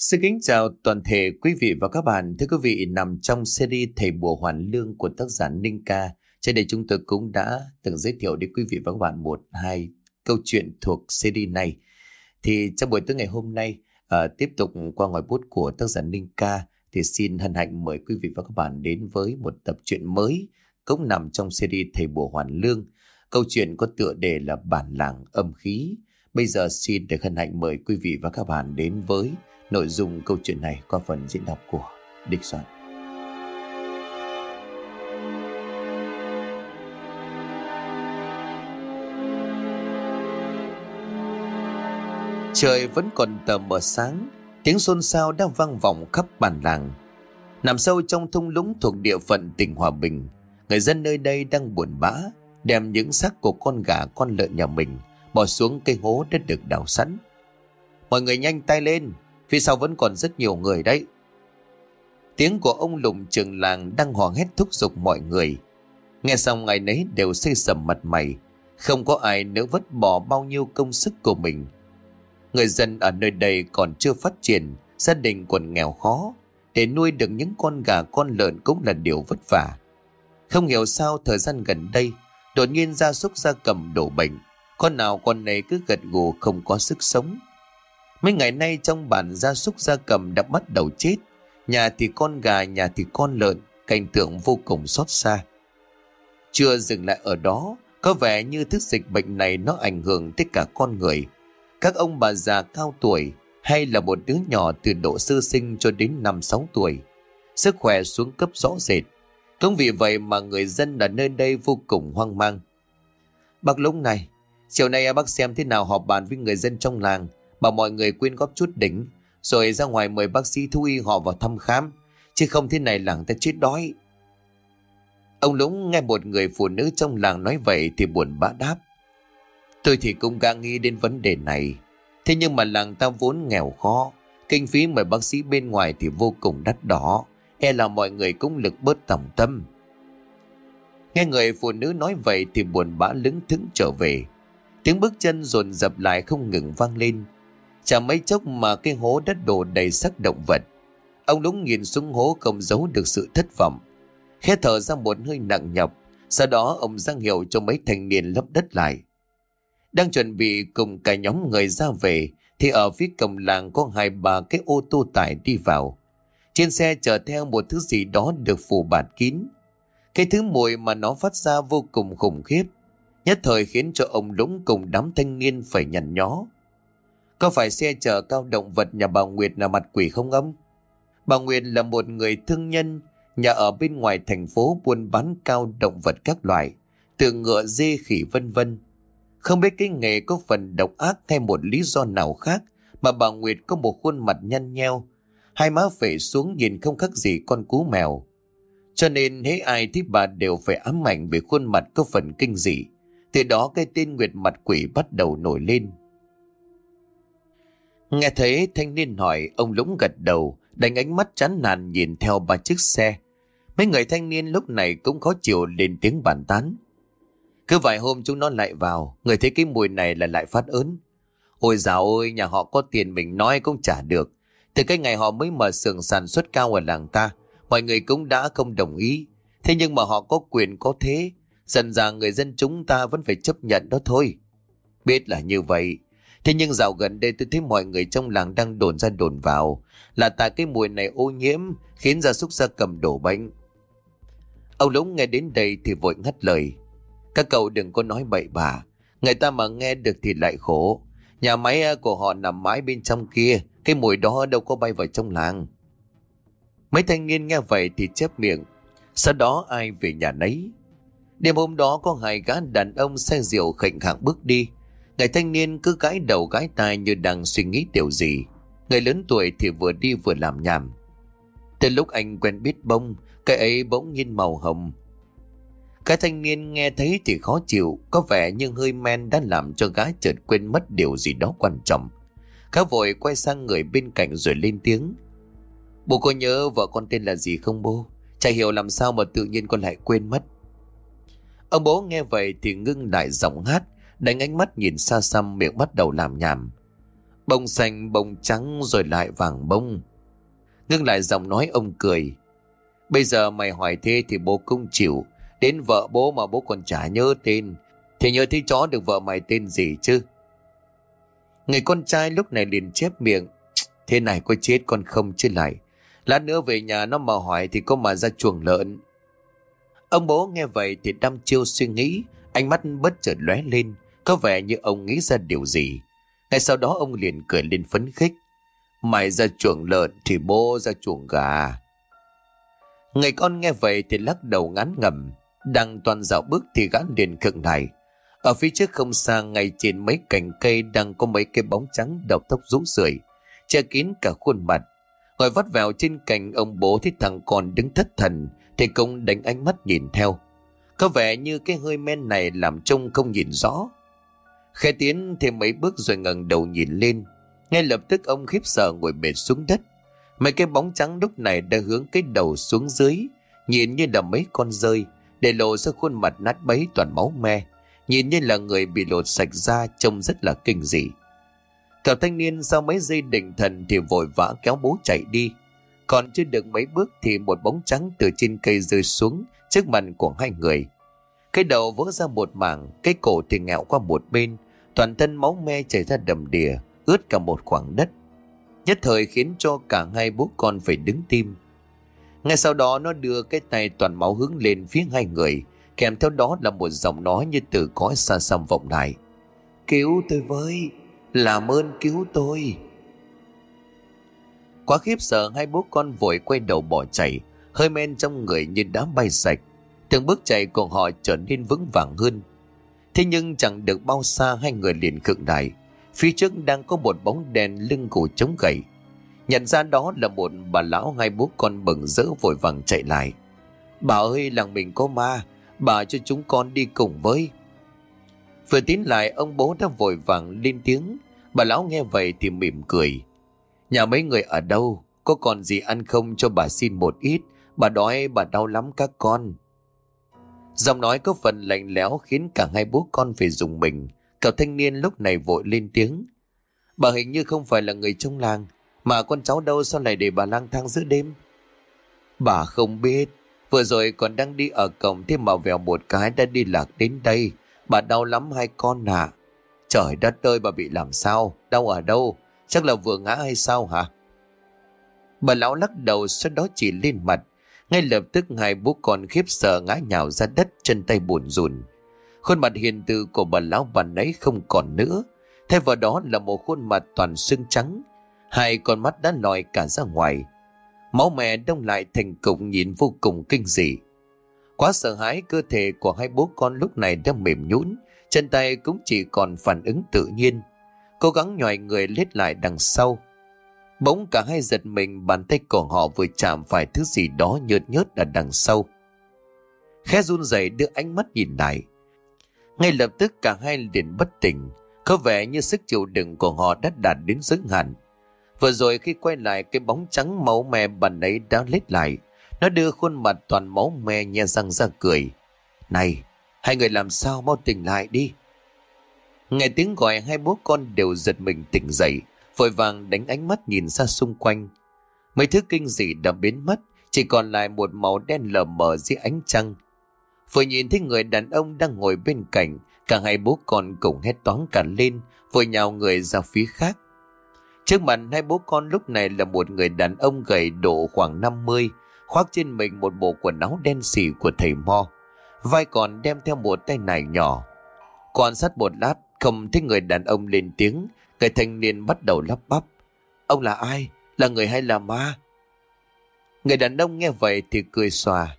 Xin kính chào toàn thể quý vị và các bạn. Thưa quý vị, nằm trong series Thầy Bùa Hoàn Lương của tác giả Ninh Ca. Trên đây chúng tôi cũng đã từng giới thiệu đến quý vị và các bạn một hai câu chuyện thuộc series này. Thì trong buổi tối ngày hôm nay, à, tiếp tục qua ngòi bút của tác giả Ninh Ca, thì xin hân hạnh mời quý vị và các bạn đến với một tập truyện mới cũng nằm trong series Thầy Bùa Hoàn Lương. Câu chuyện có tựa đề là Bản làng âm khí. Bây giờ xin được hân hạnh mời quý vị và các bạn đến với nội dung câu chuyện này qua phần diễn đọc của Địch Soạn. Trời vẫn còn tờ mờ sáng, tiếng xôn xao đang vang vọng khắp bản làng. Nằm sâu trong thung lũng thuộc địa phận tỉnh Hòa Bình, người dân nơi đây đang buồn bã, đem những xác của con gà con lợn nhà mình bỏ xuống cây hố đất được đào sẵn. Mọi người nhanh tay lên, phía sau vẫn còn rất nhiều người đấy. Tiếng của ông lùng trường làng đang hò hét thúc giục mọi người. Nghe xong ngày nấy đều xây sầm mặt mày, không có ai nỡ vứt bỏ bao nhiêu công sức của mình. Người dân ở nơi đây còn chưa phát triển, gia đình còn nghèo khó, để nuôi được những con gà con lợn cũng là điều vất vả. Không hiểu sao thời gian gần đây, đột nhiên gia súc gia cầm đổ bệnh, con nào con này cứ gật gù không có sức sống. Mấy ngày nay trong bản gia súc gia cầm đã bắt đầu chết, nhà thì con gà, nhà thì con lợn, cảnh tượng vô cùng xót xa. Chưa dừng lại ở đó, có vẻ như thức dịch bệnh này nó ảnh hưởng tới cả con người. Các ông bà già cao tuổi hay là một đứa nhỏ từ độ sơ sinh cho đến 5-6 tuổi. Sức khỏe xuống cấp rõ rệt. Cũng vì vậy mà người dân ở nơi đây vô cùng hoang mang. Bác lúc này, chiều nay bác xem thế nào họp bàn với người dân trong làng, bảo mọi người quyên góp chút đỉnh, rồi ra ngoài mời bác sĩ thú y họ vào thăm khám, chứ không thế này làng ta chết đói. Ông Lũng nghe một người phụ nữ trong làng nói vậy thì buồn bã đáp. Tôi thì cũng đã nghĩ đến vấn đề này, thế nhưng mà làng ta vốn nghèo khó, kinh phí mời bác sĩ bên ngoài thì vô cùng đắt đỏ, e là mọi người cũng lực bớt tòng tâm. Nghe người phụ nữ nói vậy thì buồn bã lững thững trở về. Tiếng bước chân dồn dập lại không ngừng vang lên. Chả mấy chốc mà cái hố đất đổ đầy sắc động vật. Ông lúng nhìn xuống hố không giấu được sự thất vọng. Khẽ thở ra một hơi nặng nhọc. Sau đó ông giang hiệu cho mấy thanh niên lấp đất lại. Đang chuẩn bị cùng cả nhóm người ra về, thì ở phía cổng làng có hai ba cái ô tô tải đi vào. Trên xe chở theo một thứ gì đó được phủ bạt kín. Cái thứ mùi mà nó phát ra vô cùng khủng khiếp. Nhất thời khiến cho ông lúng cùng đám thanh niên phải nhằn nhó. Có phải xe chở cao động vật nhà bà Nguyệt là mặt quỷ không ông? Bà Nguyệt là một người thương nhân, nhà ở bên ngoài thành phố buôn bán cao động vật các loại, từ ngựa dê khỉ vân vân. Không biết cái nghề có phần độc ác hay một lý do nào khác mà bà Nguyệt có một khuôn mặt nhăn nheo, hai má phệ xuống nhìn không khác gì con cú mèo. Cho nên hễ ai thấy bà đều phải ám ảnh về khuôn mặt có phần kinh dị. Từ đó cái tên Nguyệt mặt quỷ bắt đầu nổi lên. Nghe thấy thanh niên hỏi, ông Lũng gật đầu, đánh ánh mắt chán nản nhìn theo ba chiếc xe. Mấy người thanh niên lúc này cũng khó chịu lên tiếng bàn tán. Cứ vài hôm chúng nó lại vào, người thấy cái mùi này là lại phát ớn. Ôi dào ôi, nhà họ có tiền mình nói cũng trả được. Từ cái ngày họ mới mở xưởng sản xuất cao ở làng ta, mọi người cũng đã không đồng ý. Thế nhưng mà họ có quyền có thế, dần dà người dân chúng ta vẫn phải chấp nhận đó thôi. Biết là như vậy, Thế nhưng dạo gần đây tôi thấy mọi người trong làng đang đồn ra đồn vào, là tại cái mùi này ô nhiễm, khiến gia súc gia cầm đổ bệnh. Ông Lũng nghe đến đây thì vội ngắt lời. Các cậu đừng có nói bậy bạ. Người ta mà nghe được thì lại khổ. Nhà máy à, của họ nằm mãi bên trong kia. Cái mùi đó đâu có bay vào trong làng. Mấy thanh niên nghe vậy thì chép miệng. Sau đó ai về nhà nấy. Đêm hôm đó có hai gã đàn ông xe rượu khệnh khạng bước đi. Người thanh niên cứ gãi đầu gãi tai như đang suy nghĩ điều gì. Người lớn tuổi thì vừa đi vừa làm nhảm. Từ lúc anh quen biết bông, cái ấy bỗng nhiên màu hồng. Cái thanh niên nghe thấy thì khó chịu, có vẻ như hơi men đã làm cho gái chợt quên mất điều gì đó quan trọng. Khá vội quay sang người bên cạnh rồi lên tiếng. Bố có nhớ vợ con tên là gì không bố? Chả hiểu làm sao mà tự nhiên con lại quên mất. Ông bố nghe vậy thì ngưng lại giọng hát, đánh ánh mắt nhìn xa xăm miệng bắt đầu làm nhảm. Bông xanh, bông trắng rồi lại vàng bông. Ngưng lại giọng nói ông cười. Bây giờ mày hỏi thế thì bố cũng chịu. Đến vợ bố mà bố còn chả nhớ tên. Thì nhớ thấy chó được vợ mày tên gì chứ? Người con trai lúc này liền chép miệng. Thế này có chết con không chứ lại. Lát nữa về nhà nó mà hỏi Thì có mà ra chuồng lợn. Ông bố nghe vậy thì đăm chiêu suy nghĩ. Ánh mắt bất chợt lóe lên. Có vẻ như ông nghĩ ra điều gì. Ngay sau đó ông liền cười lên phấn khích. Mày ra chuồng lợn Thì bố ra chuồng gà. Người con nghe vậy thì lắc đầu ngán ngầm Đang toàn dạo bước thì gã liền cực lại. Ở phía trước không xa, ngay trên mấy cành cây Đang có mấy cái bóng trắng đầu tóc rũ rượi, Che kín cả khuôn mặt. Ngồi vắt vào trên cành, ông bố thấy thằng con đứng thất thần Thì cũng đánh ánh mắt nhìn theo. Có vẻ như cái hơi men này làm trông không nhìn rõ. Khẽ tiến thêm mấy bước rồi ngẩng đầu nhìn lên. Ngay lập tức ông khiếp sợ ngồi bệt xuống đất. Mấy cái bóng trắng lúc này đã hướng cái đầu xuống dưới, Nhìn như là mấy con rơi, Để lộ ra khuôn mặt nát bấy toàn máu me. Nhìn như là người bị lột sạch da Trông rất là kinh dị. Cậu thanh niên sau mấy giây định thần Thì vội vã kéo bố chạy đi. Còn chưa được mấy bước Thì một bóng trắng từ trên cây rơi xuống Trước mặt của hai người. Cái đầu vỡ ra một mảng, Cái cổ thì ngẹo qua một bên, Toàn thân máu me chảy ra đầm đìa, Ướt cả một khoảng đất. Nhất thời khiến cho cả hai bố con phải đứng tim. Ngay sau đó nó đưa cái tay toàn máu hướng lên phía hai người, Kèm theo đó là một giọng nói như từ cõi xa xăm vọng lại Cứu tôi với, Làm ơn cứu tôi. Quá khiếp sợ, hai bố con vội quay đầu bỏ chạy, Hơi men trong người như đã bay sạch. Từng bước chạy của họ trở nên vững vàng hơn. Thế nhưng chẳng được bao xa hai người liền khựng lại. Phía trước đang có một bóng đèn lưng cổ chống gậy. Nhận ra đó là một bà lão hai bố con bừng rỡ vội vàng chạy lại. Bà ơi, làng mình có ma, Bà cho chúng con đi cùng với. Vừa tiến lại, ông bố đã vội vàng lên tiếng. Bà lão nghe vậy thì mỉm cười. Nhà mấy người ở đâu? Có còn gì ăn không cho bà xin một ít? Bà đói, bà đau lắm các con. Giọng nói có phần lạnh lẽo khiến cả hai bố con phải dùng mình Cậu thanh niên lúc này vội lên tiếng. Bà hình như không phải là người trong làng, mà con cháu đâu sao lại để bà lang thang giữa đêm? Bà không biết, vừa rồi còn đang đi ở cổng thêm mà vèo một cái đã đi lạc đến đây. Bà đau lắm hai con à. Trời đất ơi bà bị làm sao? Đau ở đâu? Chắc là vừa ngã hay sao hả? Bà lão lắc đầu sau đó chỉ lên mặt. Ngay lập tức hai bố con khiếp sợ ngã nhào ra đất chân tay buồn rùn. Khuôn mặt hiền từ của bà lão bà nấy không còn nữa. Thay vào đó là một khuôn mặt toàn xương trắng. Hai con mắt đã lòi cả ra ngoài. Máu mẹ đông lại thành cục nhìn vô cùng kinh dị. Quá sợ hãi cơ thể của hai bố con lúc này đã mềm nhũn, chân tay cũng chỉ còn phản ứng tự nhiên. Cố gắng nhòi người lết lại đằng sau. Bỗng cả hai giật mình bàn tay của họ vừa chạm phải thứ gì đó nhợt nhớt ở đằng sau. Khẽ run rẩy đưa ánh mắt nhìn lại. Ngay lập tức cả hai liền bất tỉnh, có vẻ như sức chịu đựng của họ đã đạt đến giới hạn. Vừa rồi khi quay lại cái bóng trắng máu me bàn ấy đã lết lại, nó đưa khuôn mặt toàn máu me nhe răng ra cười. Này, hai người làm sao mau tỉnh lại đi. Nghe tiếng gọi hai bố con đều giật mình tỉnh dậy, vội vàng đánh ánh mắt nhìn ra xung quanh. Mấy thứ kinh dị đã biến mất, chỉ còn lại một màu đen lờ mờ dưới ánh trăng. Vừa nhìn thấy người đàn ông đang ngồi bên cạnh, cả hai bố con cùng hét toán cả lên, vội nhào người ra phía khác. Trước mặt hai bố con lúc này là một người đàn ông gầy độ khoảng 50, khoác trên mình một bộ quần áo đen xì của thầy Mo. Vai còn đem theo một tay nải nhỏ. Quan sát một lát, không thấy người đàn ông lên tiếng, cái thanh niên bắt đầu lắp bắp. Ông là ai? Là người hay là ma? Người đàn ông nghe vậy thì cười xòa.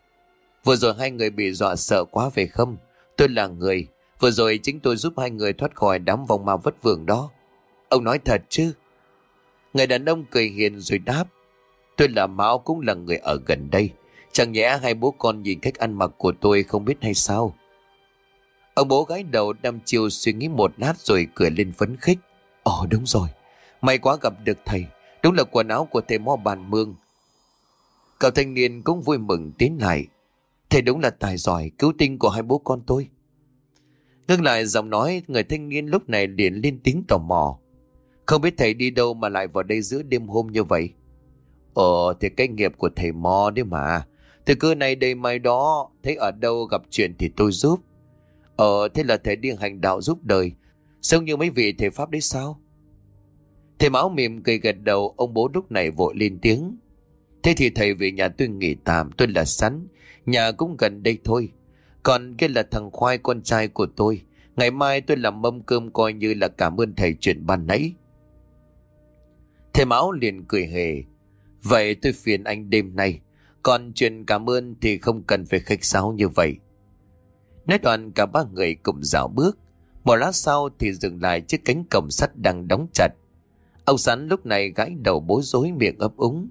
Vừa rồi hai người bị dọa sợ quá về không? Tôi là người. Vừa rồi chính tôi giúp hai người thoát khỏi đám vòng ma vất vưởng đó. Ông nói thật chứ? Người đàn ông cười hiền rồi đáp. Tôi là Mão cũng là người ở gần đây. Chẳng nhẽ hai bố con nhìn cách ăn mặc của tôi không biết hay sao? Ông bố gái đầu đăm chiều suy nghĩ một lát rồi cười lên phấn khích. Ồ đúng rồi, may quá gặp được thầy. Đúng là quần áo của thầy mo bàn mương. Cậu thanh niên cũng vui mừng tiến lại. Thầy đúng là tài giỏi cứu tinh của hai bố con tôi. Ngưng lại giọng nói người thanh niên lúc này liền lên tiếng tò mò. Không biết thầy đi đâu mà lại vào đây giữa đêm hôm như vậy? Ờ thì cái nghiệp của thầy mò đấy mà. Từ cơ này đây mai đó, thấy ở đâu gặp chuyện thì tôi giúp. Ờ thế là thầy đi hành đạo giúp đời sống như mấy vị thầy Pháp đấy sao? Thầy Mão mỉm cười gật đầu, ông bố lúc này vội lên tiếng. Thế thì thầy về nhà tôi nghỉ tạm, tôi là sắn. Nhà cũng gần đây thôi. Còn cái là thằng Khoai con trai của tôi. Ngày mai tôi làm mâm cơm coi như là cảm ơn thầy chuyện ban nãy. Thầy Mão liền cười hề. Vậy tôi phiền anh đêm nay. Còn chuyện cảm ơn thì không cần phải khách sáo như vậy. Nói đoạn cả ba người cùng dạo bước. Một lát sau thì dừng lại chiếc cánh cổng sắt đang đóng chặt. Ông Sắn lúc này gãi đầu bối rối miệng ấp úng.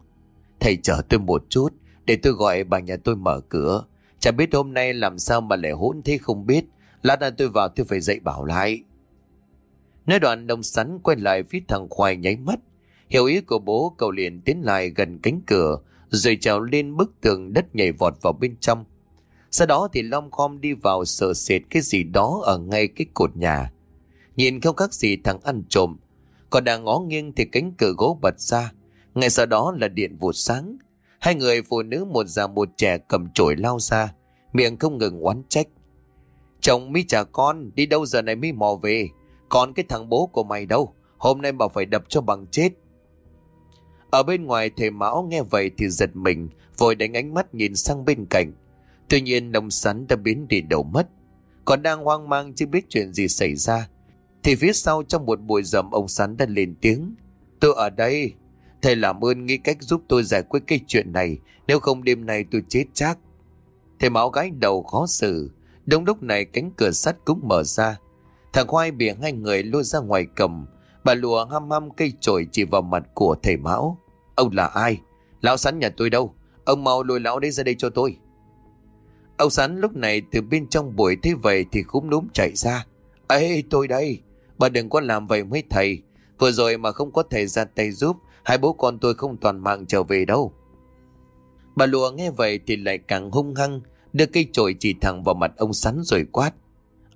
Thầy chờ tôi một chút, để tôi gọi bà nhà tôi mở cửa. Chả biết hôm nay làm sao mà lại hỗn thế không biết. Lát nữa tôi vào tôi phải dậy bảo lại. Nói đoạn đồng sắn quay lại phía thằng Khoai nháy mắt. Hiểu ý của bố cậu liền tiến lại gần cánh cửa, rồi trèo lên bức tường đất nhảy vọt vào bên trong. Sau đó thì Long khom đi vào sờ sệt cái gì đó ở ngay cái cột nhà. Nhìn không khác gì thằng ăn trộm. Còn đang ngó nghiêng thì cánh cửa gỗ bật ra. Ngay sau đó là điện vụt sáng. Hai người phụ nữ một già một trẻ cầm chổi lao ra. Miệng không ngừng oán trách. Chồng mi trả con đi đâu giờ này mi mò về. Còn cái thằng bố của mày đâu. Hôm nay bảo phải đập cho bằng chết. Ở bên ngoài thầy Mão nghe vậy thì giật mình, vội đánh ánh mắt nhìn sang bên cạnh. Tuy nhiên, nông sắn đã biến đi đầu mất. Còn đang hoang mang chưa biết chuyện gì xảy ra. Thì phía sau trong một buổi rầm ông sắn đã lên tiếng. Tôi ở đây. Thầy làm ơn nghĩ cách giúp tôi giải quyết cái chuyện này. Nếu không đêm nay tôi chết chắc. Thầy Mão gái đầu khó xử. đông lúc này cánh cửa sắt cũng mở ra. Thằng Khoai bị hai người lôi ra ngoài cầm. Bà lùa hăm hăm cây chổi chỉ vào mặt của thầy Mão. Ông là ai? Lão sắn nhà tôi đâu? Ông mau lôi lão đấy ra đây cho tôi. Ông sắn lúc này từ bên trong buổi thế vậy thì khúm núm chạy ra. Ê tôi đây, bà đừng có làm vậy mấy thầy. Vừa rồi mà không có thầy ra tay giúp, hai bố con tôi không toàn mạng trở về đâu. Bà lùa nghe vậy thì lại càng hung hăng, đưa cây chổi chỉ thẳng vào mặt ông sắn rồi quát.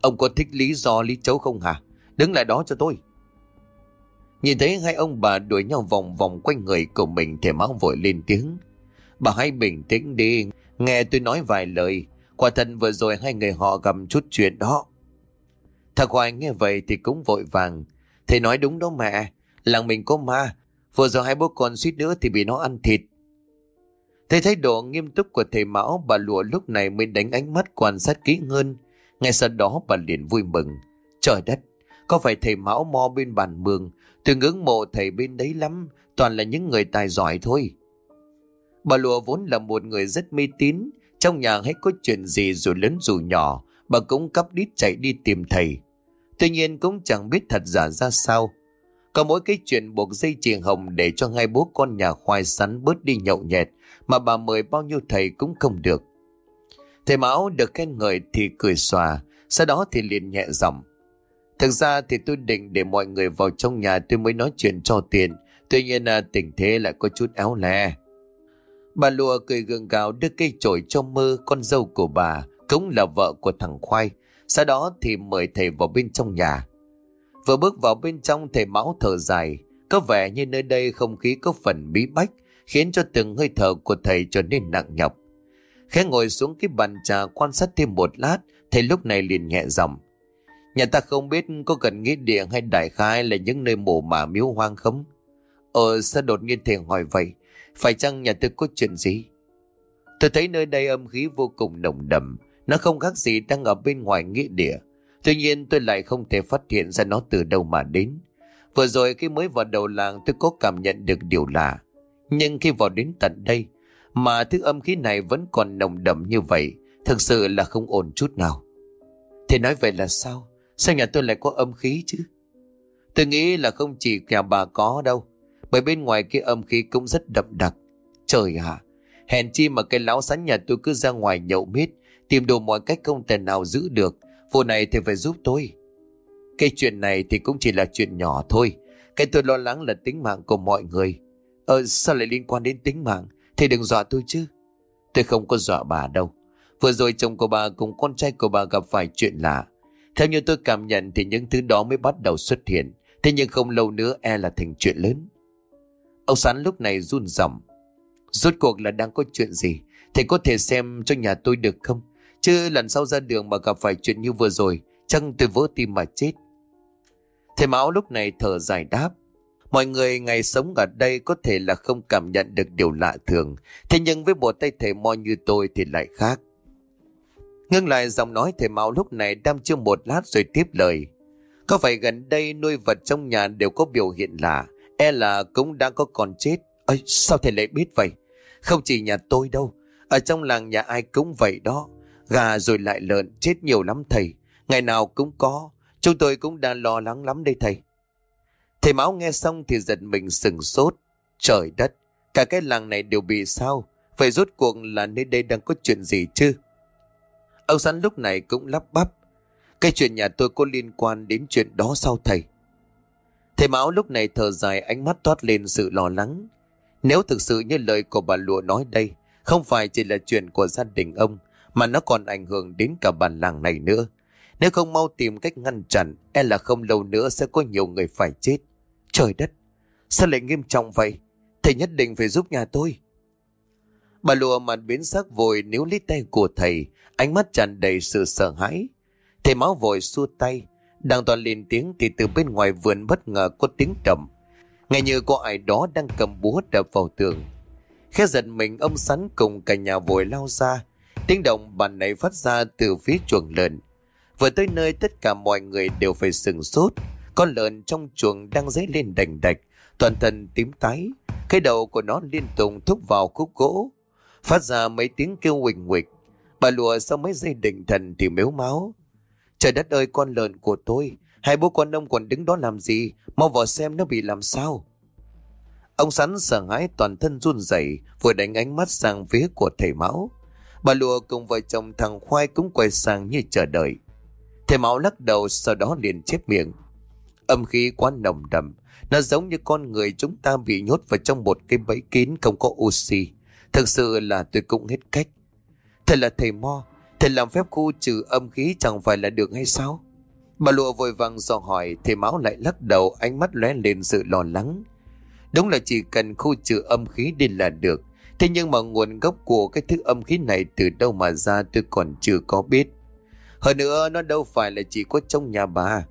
Ông có thích lý do lý chấu không hả? Đứng lại đó cho tôi. Nhìn thấy hai ông bà đuổi nhau vòng vòng quanh người của mình thì máu vội lên tiếng. Bà hãy bình tĩnh đi, nghe tôi nói vài lời. Quả thật vừa rồi hai người họ gặp chút chuyện đó. Thằng Hoài nghe vậy thì cũng vội vàng. Thầy nói đúng đó mẹ, làng mình có ma. Vừa rồi hai bố con suýt nữa thì bị nó ăn thịt. Thấy thái độ nghiêm túc của thầy Mão, bà lụa lúc này mới đánh ánh mắt quan sát kỹ hơn. Ngay sau đó bà liền vui mừng. Trời đất, có phải thầy Mão mo bên bàn mường Tôi ngưỡng mộ thầy bên đấy lắm Toàn là những người tài giỏi thôi Bà lụa vốn là một người rất mê tín trong nhà hay có chuyện gì dù lớn dù nhỏ, Bà cũng cắp đít chạy đi tìm thầy Tuy nhiên cũng chẳng biết thật giả ra sao Có mỗi cái chuyện buộc dây chuyền hồng Để cho hai bố con nhà khoai sắn bớt đi nhậu nhẹt, Mà bà mời bao nhiêu thầy cũng không được Thầy Mão được khen ngợi thì cười xòa, Sau đó thì liền nhẹ giọng Thực ra thì tôi định để mọi người vào trong nhà tôi mới nói chuyện cho tiền. Tuy nhiên là tình thế lại có chút éo le. Bà lùa cười gượng gạo đưa cây chổi cho mơ con dâu của bà, cũng là vợ của thằng Khoai. Sau đó thì mời thầy vào bên trong nhà. Vừa bước vào bên trong thầy máu thở dài, có vẻ như nơi đây không khí có phần bí bách, khiến cho từng hơi thở của thầy trở nên nặng nhọc. Khẽ ngồi xuống cái bàn trà quan sát thêm một lát, thầy lúc này liền nhẹ giọng. Nhà ta không biết có cần nghĩa địa hay đại khai là những nơi mồ mả miếu hoang không? Ờ sao đột nhiên thầy hỏi vậy? Phải chăng nhà tôi có chuyện gì? Tôi thấy nơi đây âm khí vô cùng nồng đậm. Nó không khác gì đang ở bên ngoài nghĩa địa. Tuy nhiên tôi lại không thể phát hiện ra nó từ đâu mà đến. Vừa rồi khi mới vào đầu làng tôi có cảm nhận được điều lạ. Nhưng khi vào đến tận đây, mà thứ âm khí này vẫn còn nồng đậm như vậy, thực sự là không ổn chút nào. Thì nói vậy là sao? Sao nhà tôi lại có âm khí chứ? Tôi nghĩ là không chỉ nhà bà có đâu. Bởi bên ngoài cái âm khí cũng rất đậm đặc. Trời ạ! hèn chi mà cái lão sắn nhà tôi cứ ra ngoài nhậu mít Tìm đồ mọi cách không thể nào giữ được. Vụ này thì phải giúp tôi. Cái chuyện này thì cũng chỉ là chuyện nhỏ thôi. Cái tôi lo lắng là tính mạng của mọi người. Ờ sao lại liên quan đến tính mạng? Thì đừng dọa tôi chứ. Tôi không có dọa bà đâu. Vừa rồi chồng của bà cùng con trai của bà gặp phải chuyện lạ. Theo như tôi cảm nhận thì những thứ đó mới bắt đầu xuất hiện. Thế nhưng không lâu nữa e là thành chuyện lớn. Ông Sán lúc này run rẩy Rốt cuộc là đang có chuyện gì? Thầy có thể xem cho nhà tôi được không? Chứ lần sau ra đường mà gặp phải chuyện như vừa rồi, chăng tôi vỡ tim mà chết. Thầy Mão lúc này thở dài đáp. Mọi người ngày sống ở đây có thể là không cảm nhận được điều lạ thường. Thế nhưng với một tay thầy mo như tôi thì lại khác. Ngưng lại giọng nói thầy Mão lúc này đam chưa một lát rồi tiếp lời. Có phải gần đây nuôi vật trong nhà đều có biểu hiện lạ, e là cũng đang có còn chết. Ơi, sao thầy lại biết vậy? Không chỉ nhà tôi đâu, ở trong làng nhà ai cũng vậy đó. Gà rồi lại lợn, chết nhiều lắm thầy. Ngày nào cũng có, chúng tôi cũng đang lo lắng lắm đây thầy. Thầy Mão nghe xong thì giật mình sừng sốt. Trời đất, cả cái làng này đều bị sao? Vậy rốt cuộc là nơi đây đang có chuyện gì chứ? Ông Sắn lúc này cũng lắp bắp. Cái chuyện nhà tôi có liên quan đến chuyện đó sao thầy? Thầy Mão lúc này thở dài ánh mắt toát lên sự lo lắng. Nếu thực sự như lời của bà Lụa nói đây, không phải chỉ là chuyện của gia đình ông, mà nó còn ảnh hưởng đến cả bản làng này nữa. Nếu không mau tìm cách ngăn chặn, e là không lâu nữa sẽ có nhiều người phải chết. Trời đất, sao lại nghiêm trọng vậy? Thầy nhất định phải giúp nhà tôi. Bà lùa mặt biến sắc vội níu lấy tay của thầy, ánh mắt tràn đầy sự sợ hãi. Thầy máu vội xua tay, đang toàn lên tiếng thì từ bên ngoài vườn bất ngờ có tiếng trầm. Nghe như có ai đó đang cầm búa đập vào tường. Khẽ giật mình ông sắn cùng cả nhà vội lao ra. Tiếng động bàn này phát ra từ phía chuồng lợn. Vừa tới nơi tất cả mọi người đều phải sừng sốt. Con lợn trong chuồng đang dấy lên đành đạch, toàn thân tím tái. Cái đầu của nó liên tục thúc vào khúc gỗ, phát ra mấy tiếng kêu huỳnh huỳnh. Bà lùa sau mấy giây định thần thì mếu máu. Trời đất ơi con lợn của tôi, hai bố con ông còn đứng đó làm gì, mau vào xem nó bị làm sao. Ông sắn sợ hãi toàn thân run rẩy, vừa đánh ánh mắt sang phía của thầy Mão. Bà lùa cùng vợ chồng thằng Khoai cũng quay sang như chờ đợi. Thầy Mão lắc đầu sau đó liền chép miệng. Âm khí quá nồng đậm, nó giống như con người chúng ta bị nhốt vào trong một cái bẫy kín không có oxy. Thực sự là tôi cũng hết cách. thật là thầy Mo, thầy làm phép khu trừ âm khí chẳng phải là được hay sao? Bà lụa vội vàng dò hỏi, thầy máu lại lắc đầu, ánh mắt lóe lên sự lo lắng. Đúng là chỉ cần khu trừ âm khí đi là được. Thế nhưng mà nguồn gốc của cái thứ âm khí này từ đâu mà ra tôi còn chưa có biết. Hơn nữa nó đâu phải là chỉ có trong nhà bà.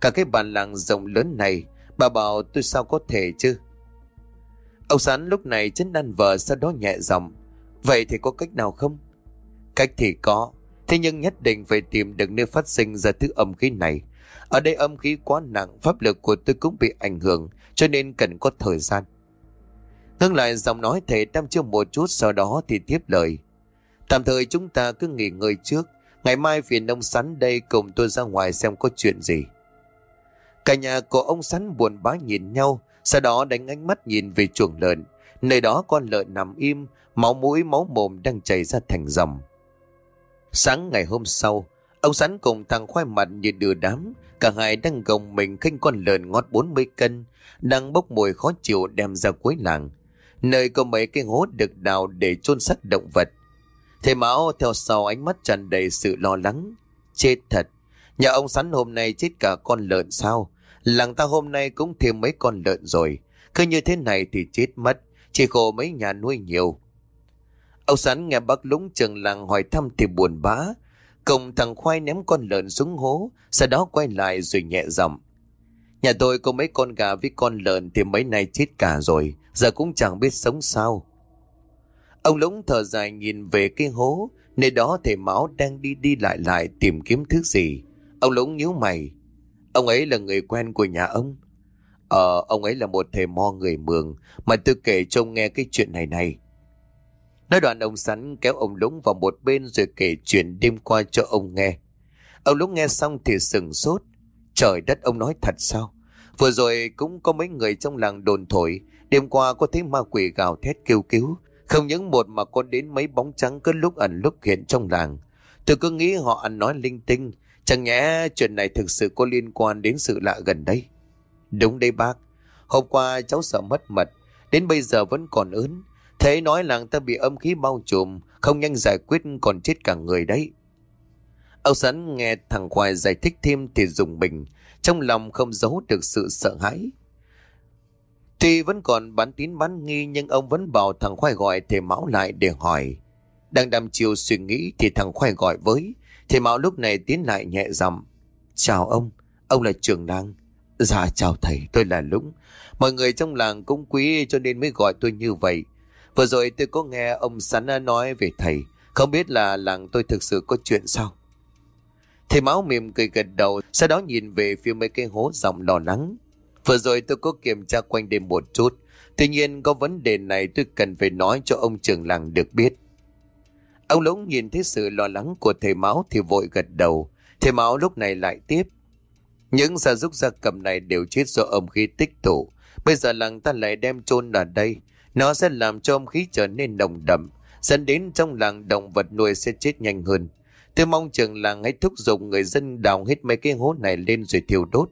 Cả cái bàn làng rộng lớn này, bà bảo tôi sao có thể chứ? Ông Sán lúc này chấn đan vợ sau đó nhẹ giọng Vậy thì có cách nào không? Cách thì có, thế nhưng nhất định phải tìm được nơi phát sinh ra thứ âm khí này. Ở đây âm khí quá nặng, pháp lực của tôi cũng bị ảnh hưởng, cho nên cần có thời gian. Ngưng lại giọng nói thầy Tam chưa một chút sau đó thì tiếp lời. Tạm thời chúng ta cứ nghỉ ngơi trước, ngày mai phiền ông Sắn đây cùng tôi ra ngoài xem có chuyện gì. Cả nhà của ông Sắn buồn bã nhìn nhau, sau đó đánh ánh mắt nhìn về chuồng lợn. Nơi đó con lợn nằm im, máu mũi máu mồm đang chảy ra thành dòng. Sáng ngày hôm sau, ông Sắn cùng thằng khoai mặt như đưa đám, cả hai đang gồng mình khinh con lợn ngót 40 cân, đang bốc mùi khó chịu đem ra cuối làng. Nơi có mấy cái hố được đào để chôn xác động vật. Thầy Mão theo sau ánh mắt tràn đầy sự lo lắng. Chết thật, nhà ông Sắn hôm nay chết cả con lợn sao? Làng ta hôm nay cũng thêm mấy con lợn rồi. Cứ như thế này thì chết mất. Chỉ khổ mấy nhà nuôi nhiều. Ông Sán nghe bác lúng trường làng hỏi thăm thì buồn bã. Cùng thằng Khoai ném con lợn xuống hố. Sau đó quay lại rồi nhẹ giọng. Nhà tôi có mấy con gà với con lợn thì mấy nay chết cả rồi. Giờ cũng chẳng biết sống sao. Ông Lũng thở dài nhìn về cái hố. Nơi đó thầy Máu đang đi đi lại lại tìm kiếm thứ gì. Ông Lũng nhíu mày. Ông ấy là người quen của nhà ông. Ờ, ông ấy là một thầy mo người mường, mà tôi kể cho ông nghe cái chuyện này này. Nói đoạn ông sắn kéo ông Lũng vào một bên rồi kể chuyện đêm qua cho ông nghe. Ông Lũng nghe xong thì sừng sốt. Trời đất ông nói thật sao? Vừa rồi cũng có mấy người trong làng đồn thổi, đêm qua có thấy ma quỷ gào thét kêu cứu. Không những một mà còn đến mấy bóng trắng cứ lúc ẩn lúc hiện trong làng. Tôi cứ nghĩ họ ăn nói linh tinh, Chẳng nhẽ chuyện này thực sự có liên quan đến sự lạ gần đây? Đúng đấy bác. Hôm qua cháu sợ mất mật. Đến bây giờ vẫn còn ớn. Thế nói làng ta bị âm khí bao trùm. Không nhanh giải quyết còn chết cả người đấy. Ông sấn nghe thằng Khoai giải thích thêm thì dùng mình, trong lòng không giấu được sự sợ hãi. Tuy vẫn còn bán tín bán nghi nhưng ông vẫn bảo thằng Khoai gọi thầy Mão lại để hỏi. Đang đăm chiều suy nghĩ thì thằng Khoai gọi với. Thầy Mão lúc này tiến lại nhẹ giọng. Chào ông, ông là trưởng làng. Dạ chào thầy, tôi là Lũng. Mọi người trong làng cũng quý cho nên mới gọi tôi như vậy. Vừa rồi tôi có nghe ông Sắn nói về thầy. Không biết là làng tôi thực sự có chuyện sao? Thầy máu mỉm cười gật đầu, sau đó nhìn về phía mấy cái hố giọng lo lắng. Vừa rồi tôi có kiểm tra quanh đêm một chút. Tuy nhiên có vấn đề này tôi cần phải nói cho ông trưởng làng được biết. Ông Lũng nhìn thấy sự lo lắng của thầy máu thì vội gật đầu. Thầy máu lúc này lại tiếp. Những gia súc gia cầm này đều chết do âm khí tích tụ. Bây giờ làng ta lại đem chôn ở đây. Nó sẽ làm cho âm khí trở nên nồng đậm. Dẫn đến trong làng động vật nuôi sẽ chết nhanh hơn. Tôi mong trường làng hãy thúc giục người dân đào hết mấy cái hố này lên rồi thiêu đốt.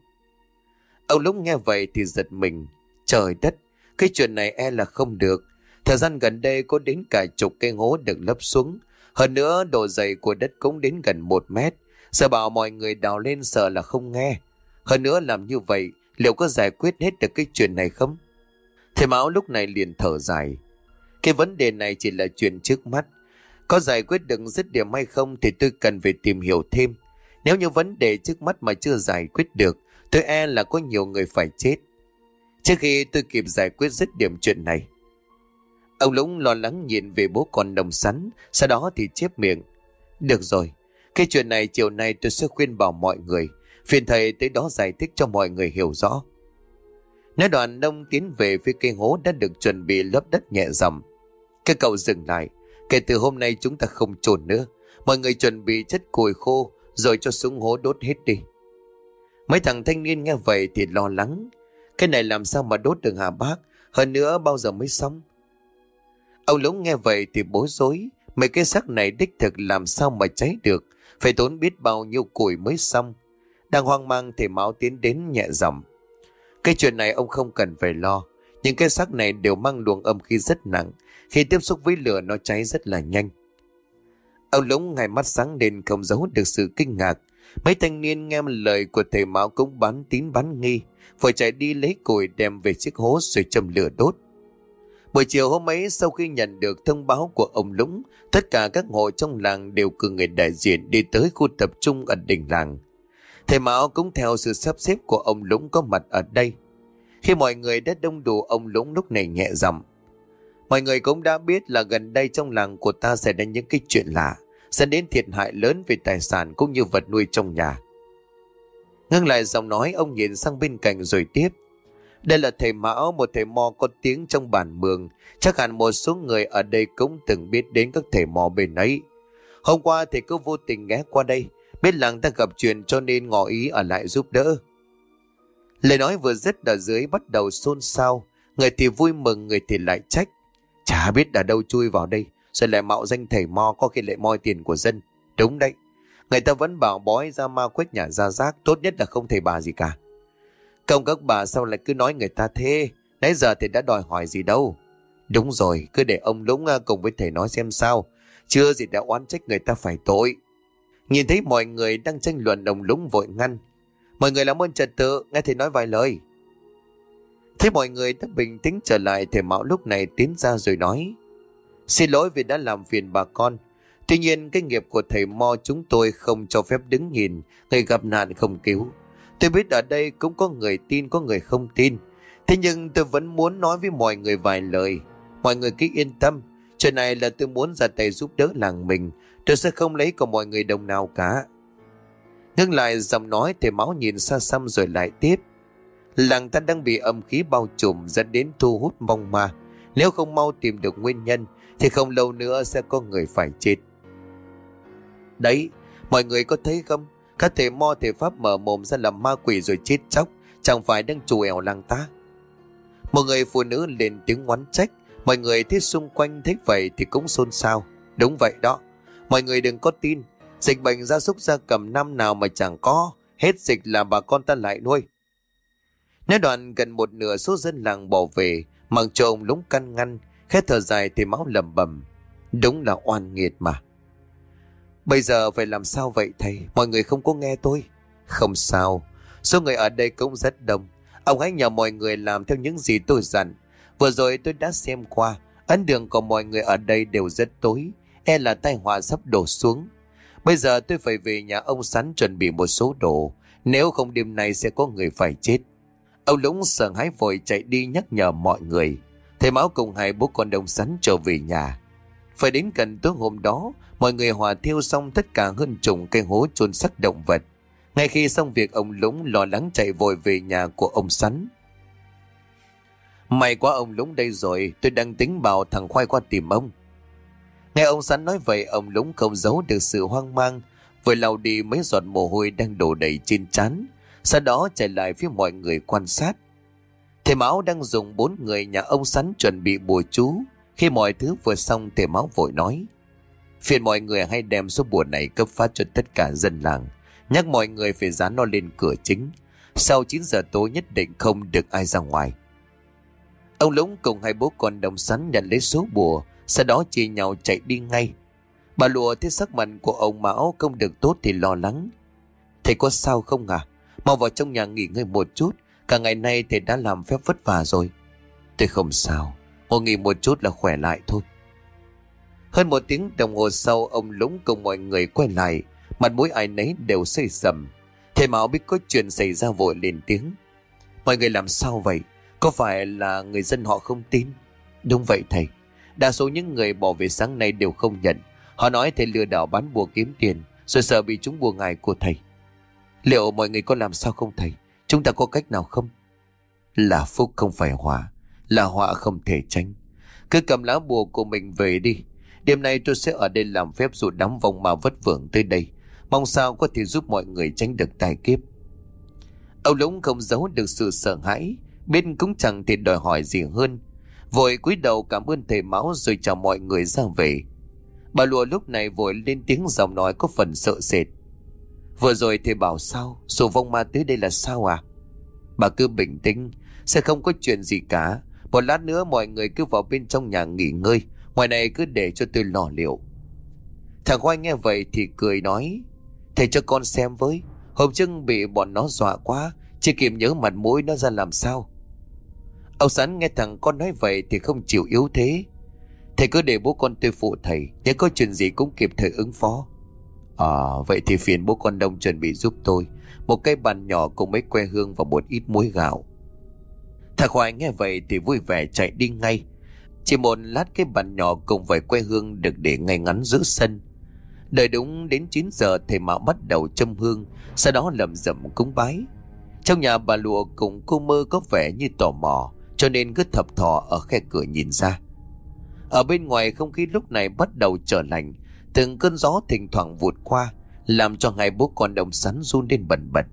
Ông lúc nghe vậy thì giật mình. Trời đất, cái chuyện này e là không được. Thời gian gần đây có đến cả chục cây hố được lấp xuống. Hơn nữa độ dày của đất cũng đến gần một mét. Sợ bảo mọi người đào lên sợ là không nghe. Hơn nữa làm như vậy, liệu có giải quyết hết được cái chuyện này không? Thầy Mão lúc này liền thở dài. Cái vấn đề này chỉ là chuyện trước mắt. Có giải quyết được dứt điểm hay không thì tôi cần phải tìm hiểu thêm. Nếu như vấn đề trước mắt mà chưa giải quyết được, tôi e là có nhiều người phải chết. Trước khi tôi kịp giải quyết dứt điểm chuyện này. Ông Lũng lo lắng nhìn về bố con đồng sắn, sau đó thì chép miệng. Được rồi, cái chuyện này chiều nay tôi sẽ khuyên bảo mọi người, phiền thầy tới đó giải thích cho mọi người hiểu rõ. Nói đoàn nông tiến về phía cây hố đã được chuẩn bị lớp đất nhẹ dầm. Cái cậu dừng lại, kể từ hôm nay chúng ta không trồn nữa. Mọi người chuẩn bị chất củi khô rồi cho xuống hố đốt hết đi. Mấy thằng thanh niên nghe vậy thì lo lắng. Cái này làm sao mà đốt được hả bác? Hơn nữa bao giờ mới xong? Ông Lũng nghe vậy thì bối rối. Mấy cái xác này đích thực làm sao mà cháy được. Phải tốn biết bao nhiêu củi mới xong. Đang hoang mang thì máu tiến đến nhẹ giọng. Cái chuyện này ông không cần phải lo. Những cái xác này đều mang luồng âm khí rất nặng. Khi tiếp xúc với lửa nó cháy rất là nhanh. Ông Lũng ngày mắt sáng lên không giấu được sự kinh ngạc. Mấy thanh niên nghe lời của thầy Mão cũng bán tín bán nghi. Phải chạy đi lấy củi đem về chiếc hố rồi châm lửa đốt. Buổi chiều hôm ấy sau khi nhận được thông báo của ông Lũng, tất cả các hộ trong làng đều cử người đại diện đi tới khu tập trung ở đỉnh làng. Thầy Mão cũng theo sự sắp xếp của ông Lũng có mặt ở đây. Khi mọi người đã đông đủ ông Lũng lúc này nhẹ giọng Mọi người cũng đã biết là gần đây trong làng của ta xảy ra những cái chuyện lạ, dẫn đến thiệt hại lớn về tài sản cũng như vật nuôi trong nhà. Ngưng lại giọng nói ông nhìn sang bên cạnh rồi tiếp. Đây là thầy Mão, một thầy mò có tiếng trong bản mường. Chắc hẳn một số người ở đây cũng từng biết đến các thầy mò bên ấy. Hôm qua thầy cứ vô tình ghé qua đây, biết làng ta gặp chuyện cho nên ngỏ ý ở lại giúp đỡ. Lời nói vừa dứt ở dưới bắt đầu xôn xao, người thì vui mừng, người thì lại trách. Chả biết đã đâu chui vào đây, rồi lại mạo danh thầy mo có khi lại moi tiền của dân. Đúng đấy, người ta vẫn bảo bói ra ma quét nhà ra rác, tốt nhất là không thầy bà gì cả. Công các bà sao lại cứ nói người ta thế, nãy giờ thì đã đòi hỏi gì đâu. Đúng rồi, cứ để ông Lũng à, cùng với thầy nói xem sao, chưa gì đã oán trách người ta phải tội. Nhìn thấy mọi người đang tranh luận đồng lúng vội ngăn. Mọi người làm ơn trật tự, nghe thầy nói vài lời. Thế mọi người đã bình tĩnh trở lại thầy Mão lúc này tiến ra rồi nói. Xin lỗi vì đã làm phiền bà con. Tuy nhiên cái nghiệp của thầy Mo chúng tôi không cho phép đứng nhìn, người gặp nạn không cứu. Tôi biết ở đây cũng có người tin có người không tin. Thế nhưng tôi vẫn muốn nói với mọi người vài lời. Mọi người cứ yên tâm. Chuyện này là tôi muốn ra tay giúp đỡ làng mình. Tôi sẽ không lấy của mọi người đồng nào cả. Ngưng lại giọng nói thầy máu nhìn xa xăm rồi lại tiếp. Làng ta đang bị âm khí bao trùm dẫn đến thu hút mong ma. Nếu không mau tìm được nguyên nhân thì không lâu nữa sẽ có người phải chết. Đấy, mọi người có thấy không? Các thể mo thể pháp mở mồm ra làm ma quỷ rồi chết chóc, chẳng phải đang trù ẻo làng ta. Một người phụ nữ lên tiếng oán trách, mọi người thấy xung quanh thấy vậy thì cũng xôn xao. Đúng vậy đó, mọi người đừng có tin, dịch bệnh gia súc gia cầm năm nào mà chẳng có, hết dịch là bà con ta lại nuôi. Nói đoạn gần một nửa số dân làng bỏ về, mặc cho ông lúng căn ngăn, khét thở dài thì máu lầm bầm. Đúng là oan nghiệt mà. Bây giờ phải làm sao vậy thầy? Mọi người không có nghe tôi. Không sao. Số người ở đây cũng rất đông. Ông hãy nhờ mọi người làm theo những gì tôi dặn. Vừa rồi tôi đã xem qua. Ấn đường của mọi người ở đây đều rất tối. E là tai họa sắp đổ xuống. Bây giờ tôi phải về nhà ông Sắn chuẩn bị một số đồ. Nếu không đêm nay sẽ có người phải chết. Ông Lũng sợ hãi vội chạy đi nhắc nhở mọi người. Thầy Mão cùng hai bố con đồng Sắn trở về nhà. Phải đến gần tối hôm đó, mọi người hòa thiêu xong tất cả hơn trùng cây hố chôn xác động vật. Ngay khi xong việc ông Lũng lo lắng chạy vội về nhà của ông Sắn. May quá ông Lũng đây rồi, tôi đang tính bảo thằng Khoai qua tìm ông. Nghe ông Sắn nói vậy, ông lúng không giấu được sự hoang mang, vừa lau đi mấy giọt mồ hôi đang đổ đầy trên trán, sau đó chạy lại phía mọi người quan sát. Thầy Mão đang dùng bốn người nhà ông Sắn chuẩn bị bùa chú. Khi mọi thứ vừa xong thầy Mão vội nói. Phiền mọi người hãy đem số bùa này cấp phát cho tất cả dân làng. Nhắc mọi người phải dán nó lên cửa chính. Sau 9 giờ tối nhất định không được ai ra ngoài. Ông Lũng cùng hai bố con đồng sắn nhận lấy số bùa, sau đó chia nhau chạy đi ngay. Bà lùa thấy sắc mặt của ông Mão không được tốt thì lo lắng. Thầy có sao không à? Mau vào trong nhà nghỉ ngơi một chút, cả ngày nay thầy đã làm phép vất vả rồi. Tôi không sao, ngồi nghỉ một chút là khỏe lại thôi. Hơn một tiếng đồng hồ sau ông Lũng cùng mọi người quay lại, mặt mũi ai nấy đều xây sầm. Thầy Mão biết có chuyện xảy ra vội lên tiếng. Mọi người làm sao vậy? Có phải là người dân họ không tin? Đúng vậy thầy. Đa số những người bỏ về sáng nay đều không nhận. Họ nói thầy lừa đảo bán bùa kiếm tiền, rồi sợ bị chúng bùa ngài của thầy. Liệu mọi người có làm sao không thầy? Chúng ta có cách nào không? Là phúc không phải họa, là họa không thể tránh. Cứ cầm lá bùa của mình về đi. Đêm nay tôi sẽ ở đây làm phép dụ đám vòng mà vất vưởng tới đây. Mong sao có thể giúp mọi người tránh được tai kiếp. Ông Lũng không giấu được sự sợ hãi. Bên cũng chẳng thể đòi hỏi gì hơn. Vội cúi đầu cảm ơn thầy máu rồi chào mọi người ra về. Bà lùa lúc này vội lên tiếng giọng nói có phần sợ sệt. Vừa rồi thầy bảo sao, sổ vong ma tới đây là sao à? Bà cứ bình tĩnh, sẽ không có chuyện gì cả. Một lát nữa mọi người cứ vào bên trong nhà nghỉ ngơi, ngoài này cứ để cho tôi lò liệu. Thằng Khoai nghe vậy thì cười nói, thầy cho con xem với, hôm trước bị bọn nó dọa quá, chỉ kịp nhớ mặt mũi nó ra làm sao. Ông sẵn nghe thằng con nói vậy thì không chịu yếu thế. Thầy cứ để bố con tôi phụ thầy, nếu có chuyện gì cũng kịp thời ứng phó. À, vậy thì phiền bố con đông chuẩn bị giúp tôi. Một cây bàn nhỏ cùng mấy que hương và một ít muối gạo. Thằng Hoài nghe vậy thì vui vẻ chạy đi ngay. Chỉ một lát cái bàn nhỏ cùng vài que hương được để ngay ngắn giữa sân. Đợi đúng đến 9 giờ thầy Mạo bắt đầu châm hương, sau đó lầm rầm cúng bái. Trong nhà bà lụa cùng cô mơ có vẻ như tò mò, cho nên cứ thập thò ở khe cửa nhìn ra. Ở bên ngoài không khí lúc này bắt đầu trở lạnh, từng cơn gió thỉnh thoảng vụt qua, làm cho hai bố con đồng sắn run lên bần bật.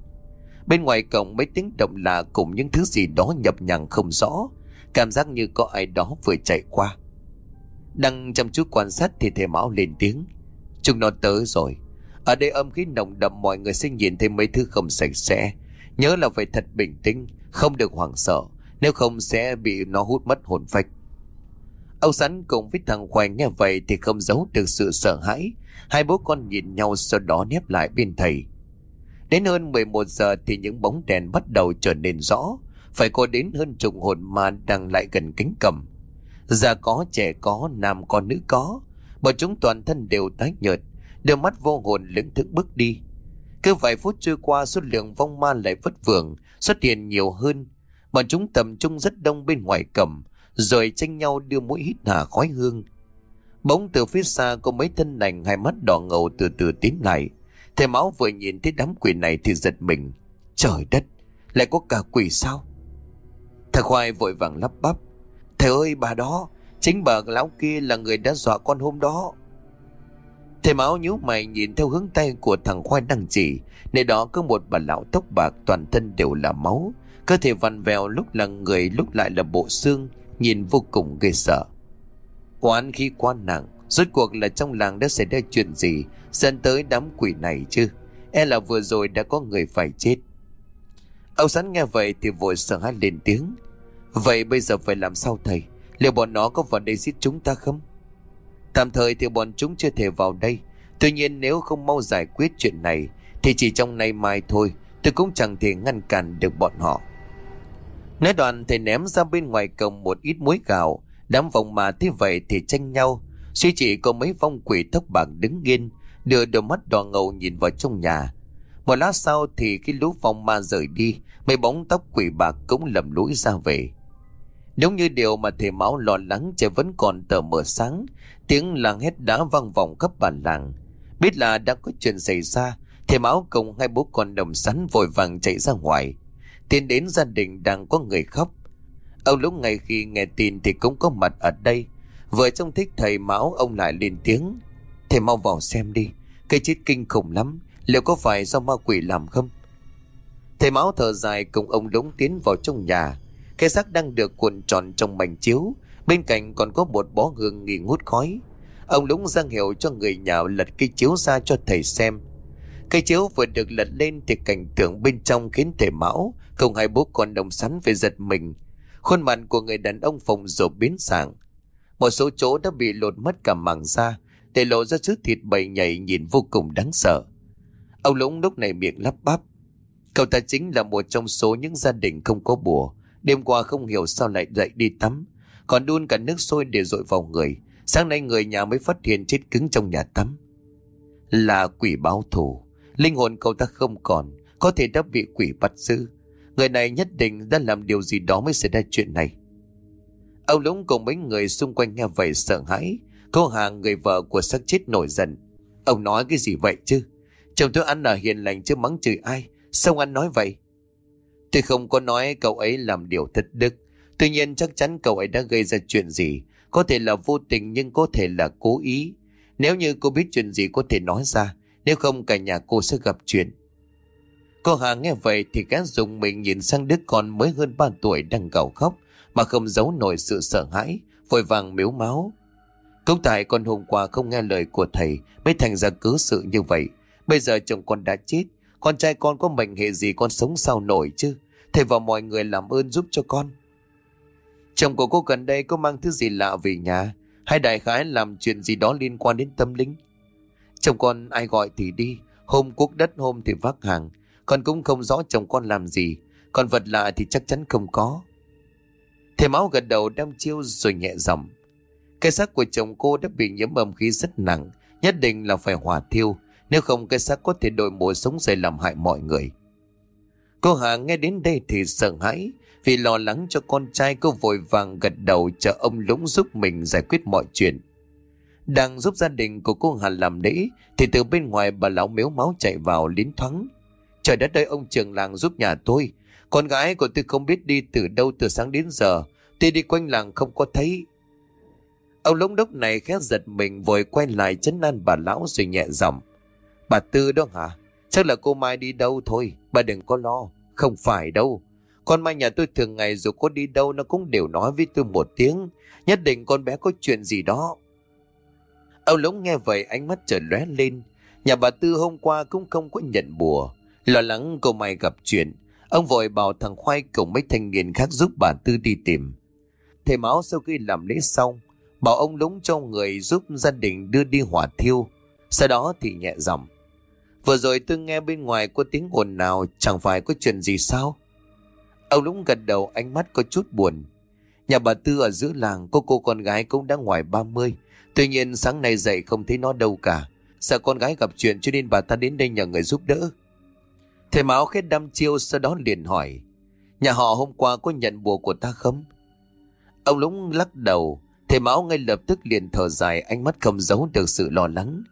Bên ngoài cổng mấy tiếng động lạ cùng những thứ gì đó nhập nhằng không rõ, cảm giác như có ai đó vừa chạy qua. Đang chăm chú quan sát thì thầy Mão lên tiếng. Chúng nó tới rồi. Ở đây âm khí nồng đậm mọi người sẽ nhìn thấy mấy thứ không sạch sẽ. Nhớ là phải thật bình tĩnh, không được hoảng sợ, nếu không sẽ bị nó hút mất hồn phách. Ông Sắn cùng với thằng Khoai nghe vậy thì không giấu được sự sợ hãi. Hai bố con nhìn nhau sau đó nép lại bên thầy. Đến hơn 11 giờ thì những bóng đèn bắt đầu trở nên rõ. Phải có đến hơn chục hồn ma đang lại gần kính cầm. Già có, trẻ có, nam có, nữ có. Bọn chúng toàn thân đều tái nhợt, đôi mắt vô hồn lững thững bước đi. Cứ vài phút trôi qua số lượng vong ma lại vất vưởng, xuất hiện nhiều hơn. Bọn chúng tầm trung rất đông bên ngoài cầm, rồi tranh nhau đưa mũi hít hà khói hương. Bỗng từ phía xa có mấy thân lành hai mắt đỏ ngầu từ từ tiến lại. Thầy máu vừa nhìn thấy đám quỷ này thì giật mình. Trời đất, lại có cả quỷ sao? Thầy khoai vội vàng lắp bắp. Thầy ơi bà đó, chính bà lão kia là người đã dọa con hôm đó. Thầy máu nhíu mày nhìn theo hướng tay của thằng khoai đang chỉ. Nơi đó có một bà lão tóc bạc toàn thân đều là máu. Cơ thể vằn vèo lúc là người lúc lại là bộ xương nhìn vô cùng ghê sợ. Oán khi quá nặng, rốt cuộc là trong làng đã xảy ra chuyện gì dẫn tới đám quỷ này chứ? E là vừa rồi đã có người phải chết. Âu sắn nghe vậy thì vội sợ hãi lên tiếng. Vậy bây giờ phải làm sao thầy? Liệu bọn nó có vào đây giết chúng ta không? Tạm thời thì bọn chúng chưa thể vào đây. Tuy nhiên nếu không mau giải quyết chuyện này Thì chỉ trong nay mai thôi Tôi cũng chẳng thể ngăn cản được bọn họ Nói đoạn thầy ném ra bên ngoài cổng một ít muối gạo. Đám vòng mà thế vậy thì tranh nhau. Suy chỉ có mấy vong quỷ tóc bạc đứng yên, Đưa đôi mắt đỏ ngầu nhìn vào trong nhà. Một lát sau thì cái lũ vong ma rời đi, Mấy bóng tóc quỷ bạc cũng lầm lũi ra về. Đúng như điều mà thầy máu lo lắng, Trời vẫn còn tờ mờ sáng. Tiếng làng hét đá vang vọng khắp bản làng. Biết là đã có chuyện xảy ra, Thầy máu cùng hai bố con đồng sắn vội vàng chạy ra ngoài. Tiến đến gia đình đang có người khóc. Ông lúc ngày khi nghe tin thì cũng có mặt ở đây. Vừa trông thích thầy máu ông lại lên tiếng. Thầy mau vào xem đi, cái chết kinh khủng lắm, Liệu có phải do ma quỷ làm không? Thầy máu thở dài cùng ông lũng tiến vào trong nhà. Cái xác đang được cuộn tròn trong mảnh chiếu, Bên cạnh còn có một bó hương nghi ngút khói. Ông lũng giang hiệu cho người nhà lật cái chiếu ra cho thầy xem. Cây chiếu vừa được lật lên thì cảnh tượng bên trong khiến thể máu không hai bố con đồng sắn phải giật mình. Khuôn mặt của người đàn ông phòng rộp biến dạng. Một số chỗ đã bị lột mất cả màng da, để lộ ra thứ thịt bầy nhảy nhìn vô cùng đáng sợ. Ông Lũng lúc này miệng lắp bắp. Cậu ta chính là một trong số những gia đình không có bùa. Đêm qua không hiểu sao lại dậy đi tắm. Còn đun cả nước sôi để dội vào người. Sáng nay người nhà mới phát hiện chết cứng trong nhà tắm. Là quỷ báo thù. Linh hồn cậu ta không còn, có thể đã bị quỷ bắt giữ. Người này nhất định đã làm điều gì đó mới xảy ra chuyện này. Ông Lũng cùng mấy người xung quanh nghe vậy sợ hãi. Cô hàng người vợ của xác chết nổi giận. Ông nói cái gì vậy chứ? Chồng tôi ăn ở hiền lành chứ mắng chửi ai. Sao anh nói vậy? Tôi không có nói cậu ấy làm điều thất đức. Tuy nhiên chắc chắn cậu ấy đã gây ra chuyện gì. Có thể là vô tình nhưng có thể là cố ý. Nếu như cô biết chuyện gì có thể nói ra. Nếu không cả nhà cô sẽ gặp chuyện Cô Hà nghe vậy thì gã dùng mình nhìn sang đứa con mới hơn 3 tuổi đang gào khóc mà không giấu nổi sự sợ hãi, vội vàng miếu máu. Cũng tại con hôm qua không nghe lời của thầy mới thành ra cứ sự như vậy. Bây giờ chồng con đã chết, con trai con có mệnh hệ gì con sống sao nổi chứ. Thầy và mọi người làm ơn giúp cho con. Chồng của cô gần đây có mang thứ gì lạ về nhà, hay đại khái làm chuyện gì đó liên quan đến tâm linh. Chồng con ai gọi thì đi, hôm cuốc đất hôm thì vác hàng. Con cũng không rõ chồng con làm gì, còn vật lạ thì chắc chắn không có. Thầy máu gật đầu đăm chiêu rồi nhẹ giọng. Cái xác của chồng cô đã bị nhiễm âm khí rất nặng, nhất định là phải hỏa thiêu, nếu không cái xác có thể đổi mùa sống dậy làm hại mọi người. Cô Hà nghe đến đây thì sợ hãi, vì lo lắng cho con trai cô vội vàng gật đầu chờ ông Lũng giúp mình giải quyết mọi chuyện. Đang giúp gia đình của cô Hà làm lễ, Thì từ bên ngoài bà lão miếu máu chạy vào lín thoáng. Trời đất ơi, ông trường làng giúp nhà tôi. Con gái của tôi không biết đi từ đâu từ sáng đến giờ. Tôi đi quanh làng không có thấy. Ông lống đốc này khẽ giật mình, Vội quay lại chấn an bà lão rồi nhẹ giọng. Bà Tư đó hả? Chắc là cô Mai đi đâu thôi? Bà đừng có lo, Không phải đâu. Con Mai nhà tôi thường ngày dù có đi đâu, Nó cũng đều nói với tôi một tiếng. Nhất định con bé có chuyện gì đó. Ông Lũng nghe vậy ánh mắt trở lóe lên. Nhà bà Tư hôm qua cũng không có nhận bùa. Lo lắng cô mày gặp chuyện. Ông vội bảo thằng Khoai cùng mấy thanh niên khác giúp bà Tư đi tìm. Thầy Máu sau khi làm lễ xong, bảo ông Lũng cho người giúp gia đình đưa đi hỏa thiêu. Sau đó thì nhẹ giọng. Vừa rồi tôi nghe bên ngoài có tiếng ồn nào chẳng phải có chuyện gì sao? Ông Lũng gật đầu ánh mắt có chút buồn. Nhà bà Tư ở giữa làng có cô con gái cũng đã ngoài 30 Tuy nhiên, sáng nay dậy không thấy nó đâu cả. Sợ con gái gặp chuyện cho nên bà ta đến đây nhờ người giúp đỡ. Thầy Mão khét đăm chiêu sau đó liền hỏi. Nhà họ hôm qua có nhận bùa của ta không? Ông Lũng lắc đầu. Thầy Mão ngay lập tức liền thở dài, ánh mắt không giấu được sự lo lắng.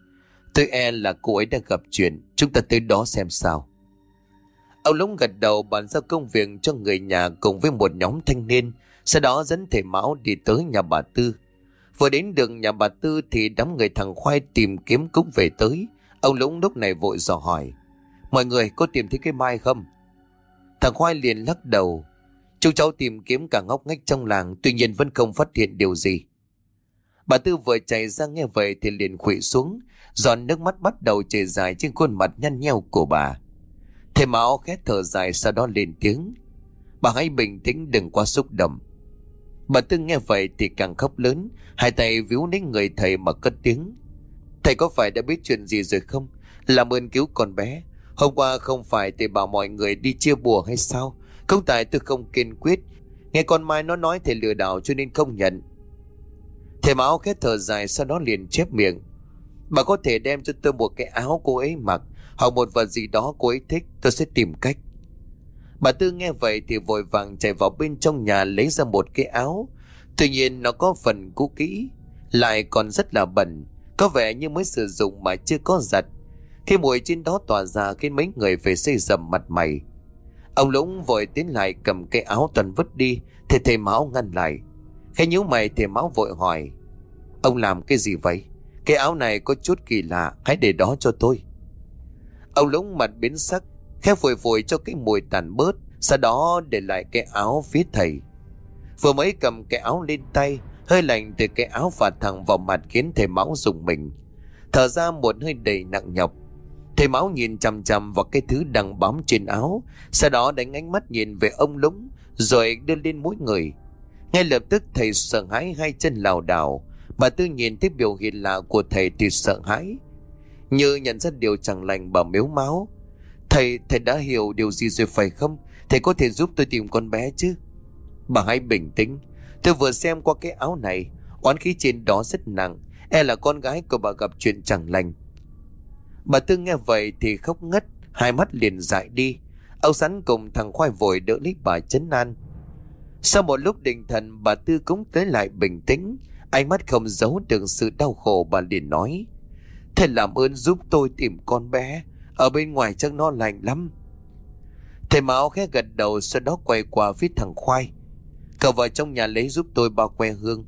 Tôi e là cô ấy đã gặp chuyện. Chúng ta tới đó xem sao. Ông Lũng gật đầu bàn giao công việc cho người nhà cùng với một nhóm thanh niên. Sau đó dẫn thầy Mão đi tới nhà bà Tư. Vừa đến đường nhà bà Tư thì đám người thằng Khoai tìm kiếm cũng về tới. Ông Lũng lúc này vội dò hỏi. Mọi người có tìm thấy cái mai không? Thằng Khoai liền lắc đầu. Chú cháu tìm kiếm cả ngóc ngách trong làng, tuy nhiên vẫn không phát hiện điều gì. Bà Tư vừa chạy ra nghe vậy thì liền khủy xuống. Giòn nước mắt bắt đầu chảy dài trên khuôn mặt nhăn nheo của bà. Thầy Mão khét thở dài sau đó lên tiếng. Bà hãy bình tĩnh đừng quá xúc động. Bà Tư nghe vậy thì càng khóc lớn, hai tay víu lấy người thầy mà cất tiếng. Thầy có phải đã biết chuyện gì rồi không? Làm ơn cứu con bé. Hôm qua không phải thầy bảo mọi người đi chia bùa hay sao? Không tại tôi không kiên quyết. Nghe con Mai nó nói thầy lừa đảo cho nên không nhận. Thầy máu khét thở dài sau đó liền chép miệng. Bà có thể đem cho tôi một cái áo cô ấy mặc hoặc một vật gì đó cô ấy thích tôi sẽ tìm cách. Bà Tư nghe vậy thì vội vàng chạy vào bên trong nhà lấy ra một cái áo. Tuy nhiên nó có phần cũ kỹ, lại còn rất là bẩn, có vẻ như mới sử dụng mà chưa có giặt. Khi mùi trên đó tỏa ra khiến mấy người phải xây dầm mặt mày. Ông Lũng vội tiến lại cầm cái áo toàn vứt đi, thì thầy Mão ngăn lại. Khi nhíu mày thầy Mão vội hỏi, ông làm cái gì vậy? Cái áo này có chút kỳ lạ, hãy để đó cho tôi. Ông Lũng mặt biến sắc, khẽ vội vội cho cái mùi tàn bớt, sau đó để lại cái áo phía thầy. Vừa mới cầm cái áo lên tay, hơi lạnh từ cái áo phạt thẳng vào mặt khiến thầy máu dùng mình. Thở ra một hơi đầy nặng nhọc. Thầy máu nhìn chằm chằm vào cái thứ đang bám trên áo, sau đó đánh ánh mắt nhìn về ông Lũng, rồi đưa lên mũi người. Ngay lập tức thầy sợ hãi hai chân lảo đảo, bà Tư nhìn thấy biểu hiện lạ của thầy thì sợ hãi. Như nhận ra điều chẳng lành bà miếu máu. Thầy, thầy đã hiểu điều gì rồi phải không? Thầy có thể giúp tôi tìm con bé chứ? Bà hãy bình tĩnh. Tôi vừa xem qua cái áo này, oán khí trên đó rất nặng. E là con gái của bà gặp chuyện chẳng lành. Bà Tư nghe vậy thì khóc ngất, hai mắt liền dại đi. Âu sắn cùng thằng khoai vội đỡ lấy bà chấn an. Sau một lúc định thần bà Tư cũng tới lại bình tĩnh, ánh mắt không giấu được sự đau khổ bà liền nói. Thầy làm ơn giúp tôi tìm con bé, ở bên ngoài chắc nó lành lắm. Thầy Mão khẽ gật đầu sau đó quay qua phía thằng khoai. Cậu vào trong nhà lấy giúp tôi bao que hương.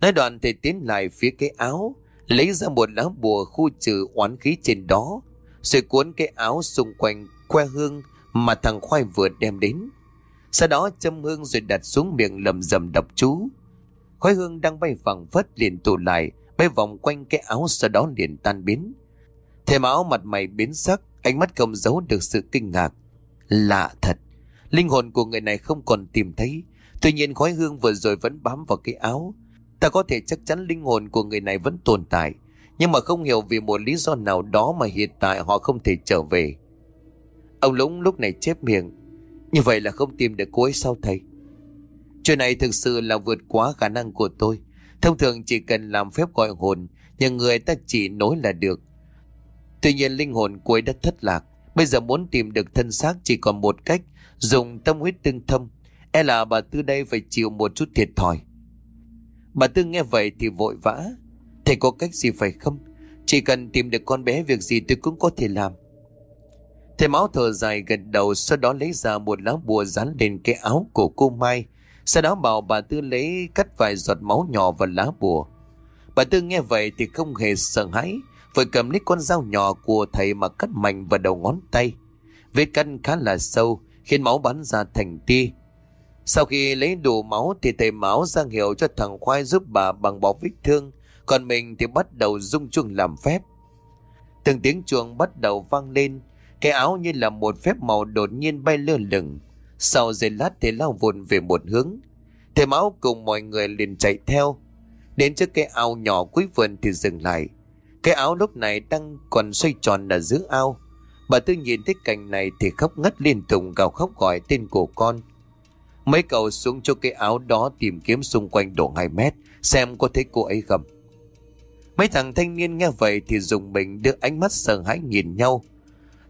Nói đoạn thầy tiến lại phía cái áo, lấy ra một lá bùa khu trừ oán khí trên đó, rồi cuốn cái áo xung quanh que hương mà thằng khoai vừa đem đến. Sau đó châm hương rồi đặt xuống miệng lầm rầm đập chú. Khói hương đang bay phẳng phất liền tụ lại, bay vòng quanh cái áo sau đó liền tan biến. Thầy máu mặt mày biến sắc, ánh mắt không giấu được sự kinh ngạc. Lạ thật, linh hồn của người này không còn tìm thấy, tuy nhiên khói hương vừa rồi vẫn bám vào cái áo. Ta có thể chắc chắn linh hồn của người này vẫn tồn tại, nhưng mà không hiểu vì một lý do nào đó mà hiện tại họ không thể trở về. Ông Lũng lúc này chép miệng, như vậy là không tìm được cô ấy sao thầy? Chuyện này thực sự là vượt quá khả năng của tôi. Thông thường chỉ cần làm phép gọi hồn, nhưng người ta chỉ nối là được. Tuy nhiên linh hồn cô ấy đã thất lạc. Bây giờ muốn tìm được thân xác chỉ còn một cách, dùng tâm huyết tương thâm. E là bà Tư đây phải chịu một chút thiệt thòi. Bà Tư nghe vậy thì vội vã. Thầy có cách gì phải không? Chỉ cần tìm được con bé việc gì tôi cũng có thể làm. Thầy máu thở dài gật đầu sau đó lấy ra một lá bùa dán lên cái áo của cô Mai. Sau đó bảo bà Tư lấy cắt vài giọt máu nhỏ vào lá bùa. Bà Tư nghe vậy thì không hề sợ hãi, vội cầm lấy con dao nhỏ của thầy mà cắt mạnh vào đầu ngón tay. Vết cắt khá là sâu, khiến máu bắn ra thành tia. Sau khi lấy đủ máu thì thầy máu ra hiệu cho thằng Khoai giúp bà bằng bọc vết thương, còn mình thì bắt đầu rung chuông làm phép. Từng tiếng chuông bắt đầu vang lên, cái áo như là một phép màu đột nhiên bay lơ lửng. Sau giây lát thì lao vụn về một hướng. Thầy máu cùng mọi người liền chạy theo. Đến trước cái ao nhỏ cuối vườn thì dừng lại. Cái áo lúc này đang còn xoay tròn ở giữa ao. Bà Tư nhìn thấy cảnh này thì khóc ngất liên tục gào khóc gọi tên của con. Mấy cậu xuống cho cái áo đó tìm kiếm xung quanh độ 2 mét xem có thấy cô ấy không. Mấy thằng thanh niên nghe vậy thì dùng mình đưa ánh mắt sợ hãi nhìn nhau.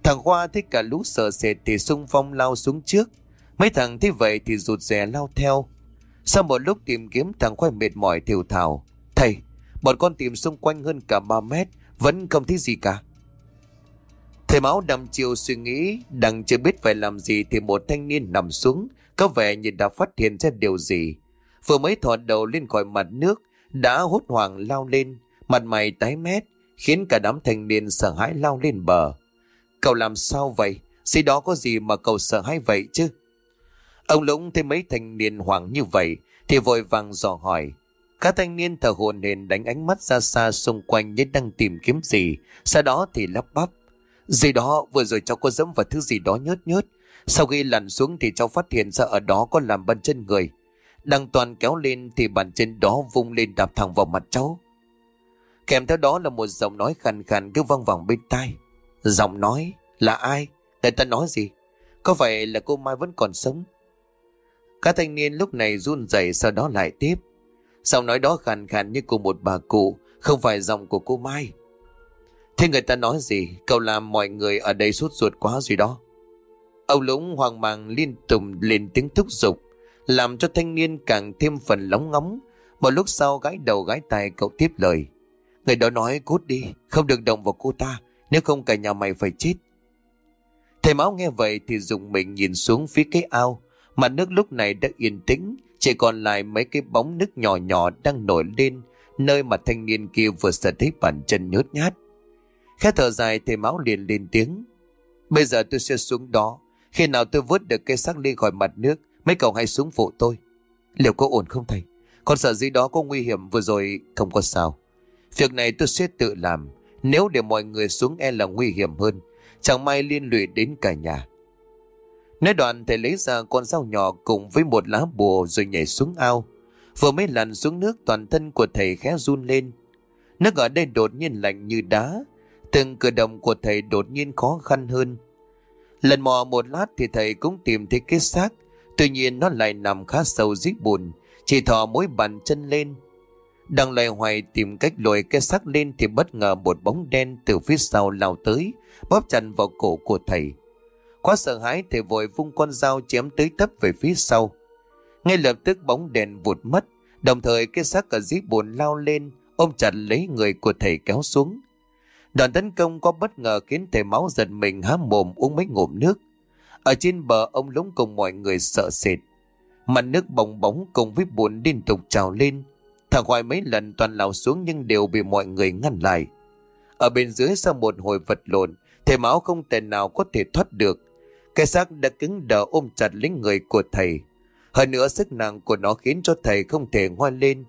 Thằng Khoa thấy cả lũ sợ sệt thì xung phong lao xuống trước. Mấy thằng thấy vậy thì rụt rè lao theo. Sau một lúc tìm kiếm thằng Khoa mệt mỏi thiểu thảo. Thầy, bọn con tìm xung quanh hơn cả 3 mét, vẫn không thấy gì cả. Thầy máu đầm chiều suy nghĩ, đang chưa biết phải làm gì thì một thanh niên nằm xuống, có vẻ như đã phát hiện ra điều gì. Vừa mới thò đầu lên khỏi mặt nước, đã hốt hoảng lao lên, mặt mày tái mét, khiến cả đám thanh niên sợ hãi lao lên bờ. Cậu làm sao vậy? Gì đó có gì mà cậu sợ hãi vậy chứ? Ông Lũng thấy mấy thanh niên hoảng như vậy, thì vội vàng dò hỏi. Các thanh niên thở hồn hển đánh ánh mắt ra xa xung quanh như đang tìm kiếm gì, sau đó thì lắp bắp. Gì đó vừa rồi cháu có dẫm vào thứ gì đó nhớt nhớt. Sau khi lặn xuống thì cháu phát hiện ra ở đó có làm bàn chân người. Đang toàn kéo lên thì bàn chân đó vung lên đạp thẳng vào mặt cháu. Kèm theo đó là một giọng nói khàn khàn cứ văng vẳng bên tai. Giọng nói là ai? Người ta nói gì? Có phải là cô Mai vẫn còn sống? Các thanh niên lúc này run rẩy sau đó lại tiếp sau nói đó khàn khàn như của một bà cụ, không phải giọng của cô Mai. Thế người ta nói gì? Cậu làm mọi người ở đây sốt ruột quá gì đó. Ông Lũng hoang mang liên tục lên tiếng thúc giục, làm cho thanh niên càng thêm phần lóng ngóng. Một lúc sau gái đầu gái tài cậu tiếp lời. Người đó nói cút đi, không được động vào cô ta, nếu không cả nhà mày phải chết. Thầy máu nghe vậy thì dùng mình nhìn xuống phía cái ao, mặt nước lúc này đã yên tĩnh, chỉ còn lại mấy cái bóng nước nhỏ nhỏ đang nổi lên, nơi mà thanh niên kia vừa sờ thấy bàn chân nhớt nhát. Khẽ thở dài thầy máu liền lên tiếng. Bây giờ tôi sẽ xuống đó, khi nào tôi vớt được cây xác lên khỏi mặt nước, mấy cậu hãy xuống phụ tôi. Liệu có ổn không thầy? Còn sợ gì đó có nguy hiểm vừa rồi không có sao. Việc này tôi sẽ tự làm, nếu để mọi người xuống e là nguy hiểm hơn, chẳng may liên lụy đến cả nhà. Nói đoạn thầy lấy ra con dao nhỏ cùng với một lá bùa rồi nhảy xuống ao. Vừa mới lặn xuống nước toàn thân của thầy khẽ run lên. Nước ở đây đột nhiên lạnh như đá. Từng cử động của thầy đột nhiên khó khăn hơn. Lần mò một lát thì thầy cũng tìm thấy cái xác. Tuy nhiên nó lại nằm khá sâu dưới bùn. Chỉ thò mỗi bàn chân lên. Đang loay hoay tìm cách lùi cái xác lên thì bất ngờ một bóng đen từ phía sau lao tới, bóp chặt vào cổ của thầy. Quá sợ hãi thầy vội vung con dao chém tới tấp về phía sau. Ngay lập tức bóng đèn vụt mất, đồng thời cái xác ở dưới bùn lao lên, ôm chặt lấy người của thầy kéo xuống. Đoàn tấn công có bất ngờ khiến thầy máu giật mình há mồm uống mấy ngụm nước. Ở trên bờ ông lúng cùng mọi người sợ sệt. Mặt nước bồng bóng cùng với bùn liên tục trào lên. Thằng Hoài mấy lần toàn lao xuống nhưng đều bị mọi người ngăn lại. Ở bên dưới sau một hồi vật lộn, thầy máu không thể nào có thể thoát được. Cái xác đã cứng đờ ôm chặt lấy người của thầy. Hơn nữa sức nặng của nó khiến cho thầy không thể ngoan lên.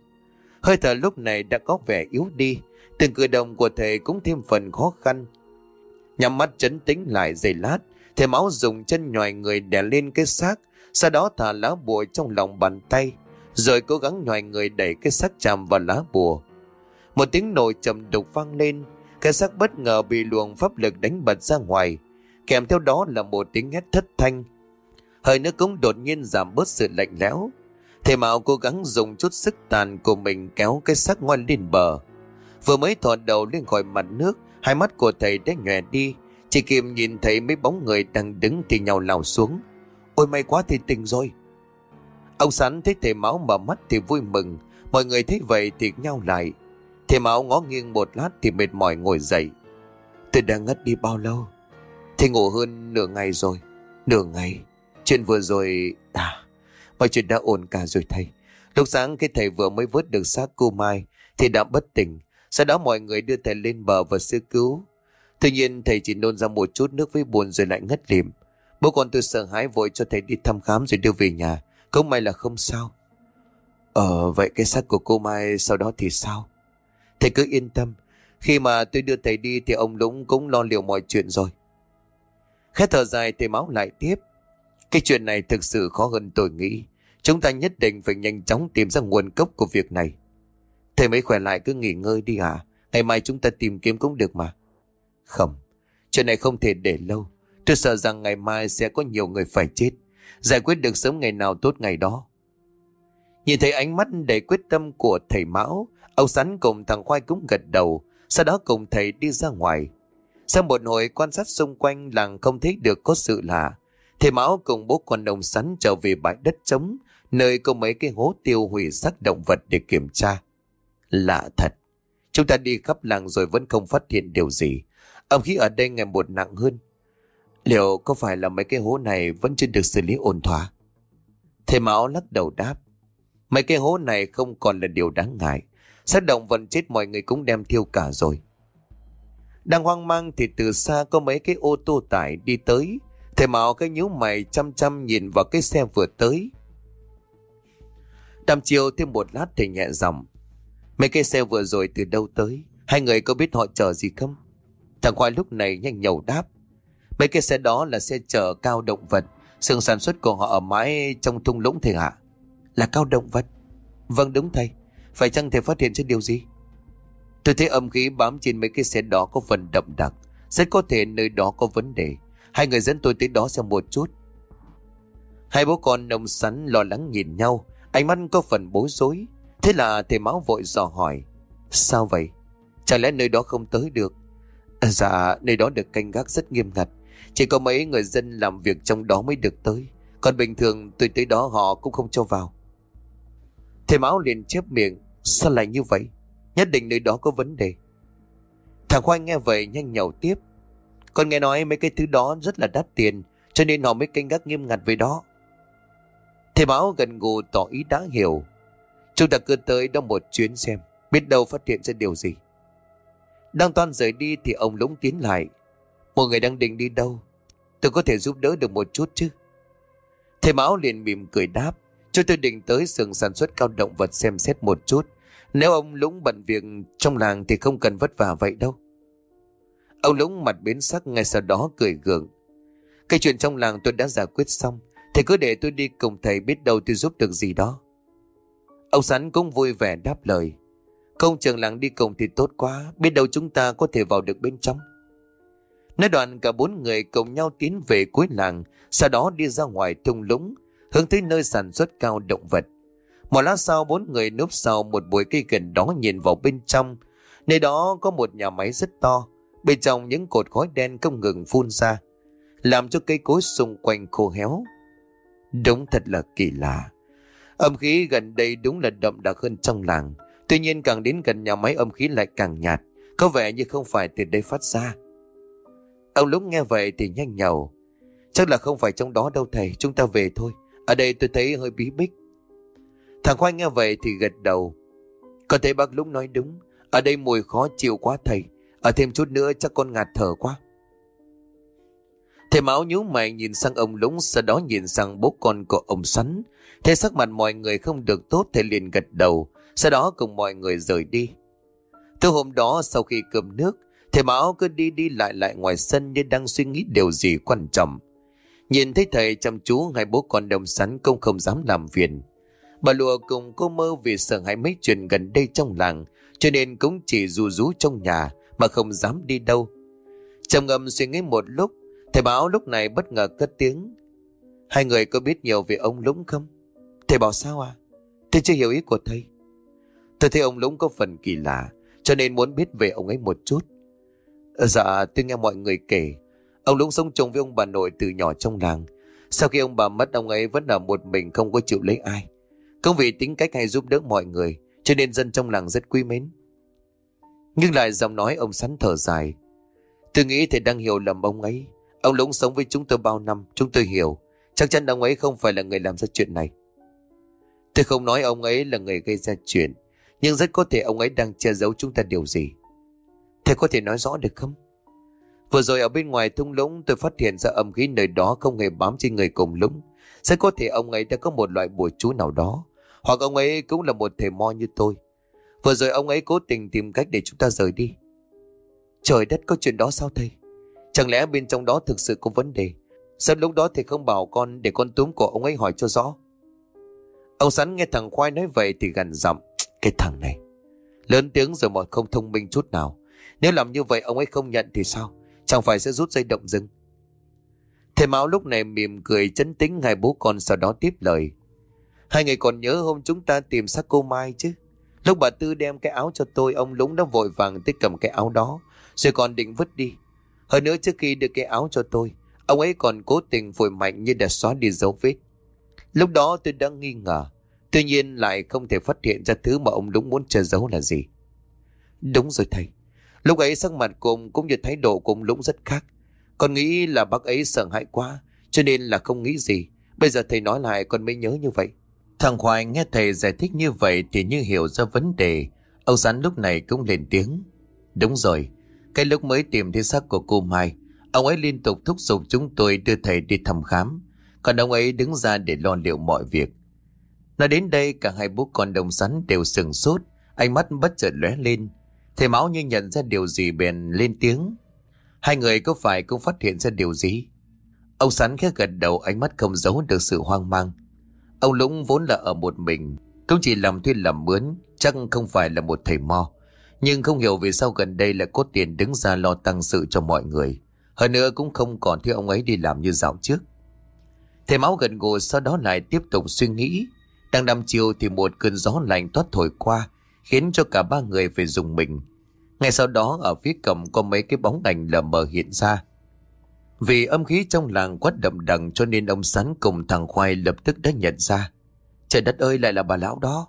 Hơi thở lúc này đã có vẻ yếu đi. Từng cử động của thầy cũng thêm phần khó khăn. Nhắm mắt chấn tĩnh lại giây lát, thầy máu dùng chân nhòi người đè lên cái xác, sau đó thả lá bùa trong lòng bàn tay, rồi cố gắng nhòi người đẩy cái xác chạm vào lá bùa. Một tiếng nổ trầm đục vang lên, cái xác bất ngờ bị luồng pháp lực đánh bật ra ngoài, kèm theo đó là một tiếng hét thất thanh. Hơi nước cũng đột nhiên giảm bớt sự lạnh lẽo. Thầy Mạo cố gắng dùng chút sức tàn của mình kéo cái xác ngoan lên bờ. Vừa mới thò đầu lên khỏi mặt nước, hai mắt của thầy đã nhòe đi. Chỉ kịp nhìn thấy mấy bóng người đang đứng thì nhau lao xuống. Ôi may quá thì tỉnh rồi. Ông Sắn thấy thầy Mão mở mắt thì vui mừng. Mọi người thấy vậy thì nhau lại. Thầy Mão ngó nghiêng một lát thì mệt mỏi ngồi dậy. Tôi đã ngất đi bao lâu? Thầy ngủ hơn nửa ngày rồi. Nửa ngày. Chuyện vừa rồi... À, mọi chuyện đã ổn cả rồi thầy. Lúc sáng khi thầy vừa mới vớt được xác cô Mai thì đã bất tỉnh. Sau đó mọi người đưa thầy lên bờ và sơ cứu. Tuy nhiên thầy chỉ nôn ra một chút nước với buồn rồi lại ngất lịm. Bố con tôi sợ hãi vội cho thầy đi thăm khám rồi đưa về nhà. Không may là không sao. Ờ vậy cái xác của cô Mai sau đó thì sao? Thầy cứ yên tâm. Khi mà tôi đưa thầy đi thì ông Lũng cũng lo liệu mọi chuyện rồi. Khẽ thở dài thầy máu lại tiếp. Cái chuyện này thực sự khó hơn tôi nghĩ. Chúng ta nhất định phải nhanh chóng tìm ra nguồn gốc của việc này. Thầy mới khỏe lại cứ nghỉ ngơi đi à. Ngày mai chúng ta tìm kiếm cũng được mà. Không, chuyện này không thể để lâu. Tôi sợ rằng ngày mai sẽ có nhiều người phải chết. Giải quyết được sớm ngày nào tốt ngày đó. Nhìn thấy ánh mắt đầy quyết tâm của thầy Mão, ông Sắn cùng thằng Khoai cũng gật đầu, sau đó cùng thầy đi ra ngoài. Sau một hồi quan sát xung quanh làng không thấy được có sự lạ, thầy Mão cùng bố con đồng Sắn trở về bãi đất trống, nơi có mấy cái hố tiêu hủy xác động vật để kiểm tra. Lạ thật, chúng ta đi khắp làng rồi vẫn không phát hiện điều gì. Âm khí ở đây ngày một nặng hơn. Liệu có phải là mấy cái hố này vẫn chưa được xử lý ổn thỏa? Thầy Mão lắc đầu đáp. Mấy cái hố này không còn là điều đáng ngại. xác động vật chết mọi người cũng đem thiêu cả rồi. Đang hoang mang thì từ xa có mấy cái ô tô tải đi tới. Thầy mạo cái nhíu mày chăm chăm nhìn vào cái xe vừa tới. Đàm chiều thêm một lát thì nhẹ giọng. Mấy cái xe vừa rồi từ đâu tới? Hai người có biết họ chờ gì không? Thằng Khoai lúc này nhanh nhầu đáp. Mấy cái xe đó là xe chở cao động vật. Sương sản xuất của họ ở mãi trong thung lũng thầy ạ. Là cao động vật? Vâng đúng thầy. Phải chăng thầy phát hiện ra điều gì? Tôi thấy âm khí bám trên mấy cái xe đó có phần đậm đặc. Rất có thể nơi đó có vấn đề. Hai người dẫn tôi tới đó xem một chút. Hai bố con nông sắn lo lắng nhìn nhau. Ánh mắt có phần bối rối. Thế là thầy máu vội dò hỏi. Sao vậy? Chẳng lẽ nơi đó không tới được? Ờ, dạ, nơi đó được canh gác rất nghiêm ngặt. Chỉ có mấy người dân làm việc trong đó mới được tới. Còn bình thường tôi tới đó họ cũng không cho vào. Thầy máu liền chép miệng. Sao lại như vậy? Nhất định nơi đó có vấn đề. Thằng Khoai nghe vậy nhanh nhậu tiếp. Con nghe nói mấy cái thứ đó rất là đắt tiền. Cho nên họ mới canh gác nghiêm ngặt với đó. Thầy báo gần gù tỏ ý đã hiểu. Chúng ta cứ tới đó một chuyến xem. Biết đâu phát hiện ra điều gì. Đang toan rời đi thì ông Lũng tiến lại. Một người đang định đi đâu? Tôi có thể giúp đỡ được một chút chứ? Thầy Mão liền mỉm cười đáp. Cho tôi định tới xưởng sản xuất cao động vật xem xét một chút. Nếu ông Lũng bận việc trong làng thì không cần vất vả vậy đâu. Ông Lũng mặt biến sắc ngay sau đó cười gượng. Cái chuyện trong làng tôi đã giải quyết xong. Thầy cứ để tôi đi cùng thầy biết đâu tôi giúp được gì đó. Ông Sắn cũng vui vẻ đáp lời. Công trường làng đi cùng thì tốt quá, biết đâu chúng ta có thể vào được bên trong. Nói đoạn cả bốn người cùng nhau tiến về cuối làng, sau đó đi ra ngoài thung lũng, hướng tới nơi sản xuất cao động vật. Một lát sau bốn người núp sau một bụi cây gần đó nhìn vào bên trong. Nơi đó có một nhà máy rất to, bên trong những cột khói đen không ngừng phun ra, làm cho cây cối xung quanh khô héo. Đúng thật là kỳ lạ. Âm khí gần đây đúng là đậm đặc hơn trong làng. Tuy nhiên càng đến gần nhà máy âm khí lại càng nhạt, có vẻ như không phải từ đây phát ra. Ông lúc nghe vậy thì nhanh nhầu. Chắc là không phải trong đó đâu thầy, chúng ta về thôi. Ở đây tôi thấy hơi bí bích. Thằng Khoai nghe vậy thì gật đầu. Có thể bác lúc nói đúng, ở đây mùi khó chịu quá thầy. Ở thêm chút nữa chắc con ngạt thở quá. Thầy Mão nhíu mày nhìn sang ông Lũng sau đó nhìn sang bố con của ông Sắn. Thấy sắc mặt mọi người không được tốt thầy liền gật đầu, sau đó cùng mọi người rời đi. Từ hôm đó sau khi cơm nước, thầy Mão cứ đi đi lại lại ngoài sân như đang suy nghĩ điều gì quan trọng. Nhìn thấy thầy chăm chú hai bố con đồng sắn cũng không dám làm phiền. Bà lùa cùng cô mơ vì sợ hãi mấy chuyện gần đây trong làng, cho nên cũng chỉ rù rú trong nhà mà không dám đi đâu. Trầm ngâm suy nghĩ một lúc, thầy bảo lúc này bất ngờ cất tiếng. Hai người có biết nhiều về ông Lũng không? Thầy bảo sao à? Tôi chưa hiểu ý của thầy. Tôi thấy ông Lũng có phần kỳ lạ, cho nên muốn biết về ông ấy một chút. Dạ, tôi nghe mọi người kể, ông Lũng sống chung với ông bà nội từ nhỏ trong làng. Sau khi ông bà mất, ông ấy vẫn ở một mình không có chịu lấy ai. Công vì tính cách hay giúp đỡ mọi người, cho nên dân trong làng rất quý mến. Nhưng lại giọng nói ông sắn thở dài. Tôi nghĩ thầy đang hiểu lầm ông ấy. Ông Lũng sống với chúng tôi bao năm, chúng tôi hiểu. Chắc chắn ông ấy không phải là người làm ra chuyện này. Tôi không nói ông ấy là người gây ra chuyện, nhưng rất có thể ông ấy đang che giấu chúng ta điều gì. Thầy có thể nói rõ được không? Vừa rồi ở bên ngoài thung lũng tôi phát hiện ra âm khí nơi đó không hề bám trên người cùng lũng. Rất có thể ông ấy đã có một loại bùa chú nào đó. Hoặc ông ấy cũng là một thầy mo như tôi. Vừa rồi ông ấy cố tình tìm cách để chúng ta rời đi. Trời đất, có chuyện đó sao thầy? Chẳng lẽ bên trong đó thực sự có vấn đề? Sao lúc đó thầy không bảo con để con túm của ông ấy hỏi cho rõ? Ông Sắn nghe thằng Khoai nói vậy thì gần giọng. Cái thằng này. Lớn tiếng rồi mà không thông minh chút nào. Nếu làm như vậy ông ấy không nhận thì sao? Chẳng phải sẽ rút dây động rừng. Thầy Mão lúc này mỉm cười chấn tĩnh hai bố con sau đó tiếp lời. Hai người còn nhớ hôm chúng ta tìm xác cô Mai chứ? Lúc bà Tư đem cái áo cho tôi, ông Lũng đã vội vàng tới cầm cái áo đó, rồi còn định vứt đi. Hơn nữa trước khi đưa cái áo cho tôi, ông ấy còn cố tình vội mạnh như để xóa đi dấu vết. Lúc đó tôi đã nghi ngờ, tuy nhiên lại không thể phát hiện ra thứ mà ông Lũng muốn che giấu là gì. Đúng rồi thầy, lúc ấy sắc mặt của ông cũng như thái độ của ông Lũng rất khác. Con nghĩ là bác ấy sợ hãi quá, cho nên là không nghĩ gì. Bây giờ thầy nói lại con mới nhớ như vậy. Thằng Khoai nghe thầy giải thích như vậy thì như hiểu ra vấn đề. Ông Sán lúc này cũng lên tiếng. Đúng rồi, cái lúc mới tìm thấy xác của cô Mai, ông ấy liên tục thúc giục chúng tôi đưa thầy đi thăm khám. Còn ông ấy đứng ra để lo liệu mọi việc. Nói đến đây cả hai bố con đồng sắn đều sừng sốt, ánh mắt bất chợt lóe lên. Thầy Máu như nhận ra điều gì bèn lên tiếng. Hai người có phải cũng phát hiện ra điều gì? Ông sắn khẽ gật đầu ánh mắt không giấu được sự hoang mang. Ông Lũng vốn là ở một mình, cũng chỉ làm thuê làm mướn, chắc không phải là một thầy mo. Nhưng không hiểu vì sao gần đây lại có tiền đứng ra lo tăng sự cho mọi người. Hơn nữa cũng không còn thấy ông ấy đi làm như dạo trước. Thầy máu gần gù sau đó lại tiếp tục suy nghĩ. Đang đăm chiều thì một cơn gió lạnh toát thổi qua, khiến cho cả ba người phải dùng mình. Ngay sau đó ở phía cầm có mấy cái bóng ảnh lờ mờ hiện ra. Vì âm khí trong làng quá đậm đằng cho nên ông Sắn cùng thằng Khoai lập tức đã nhận ra. Trời đất ơi, lại là bà lão đó.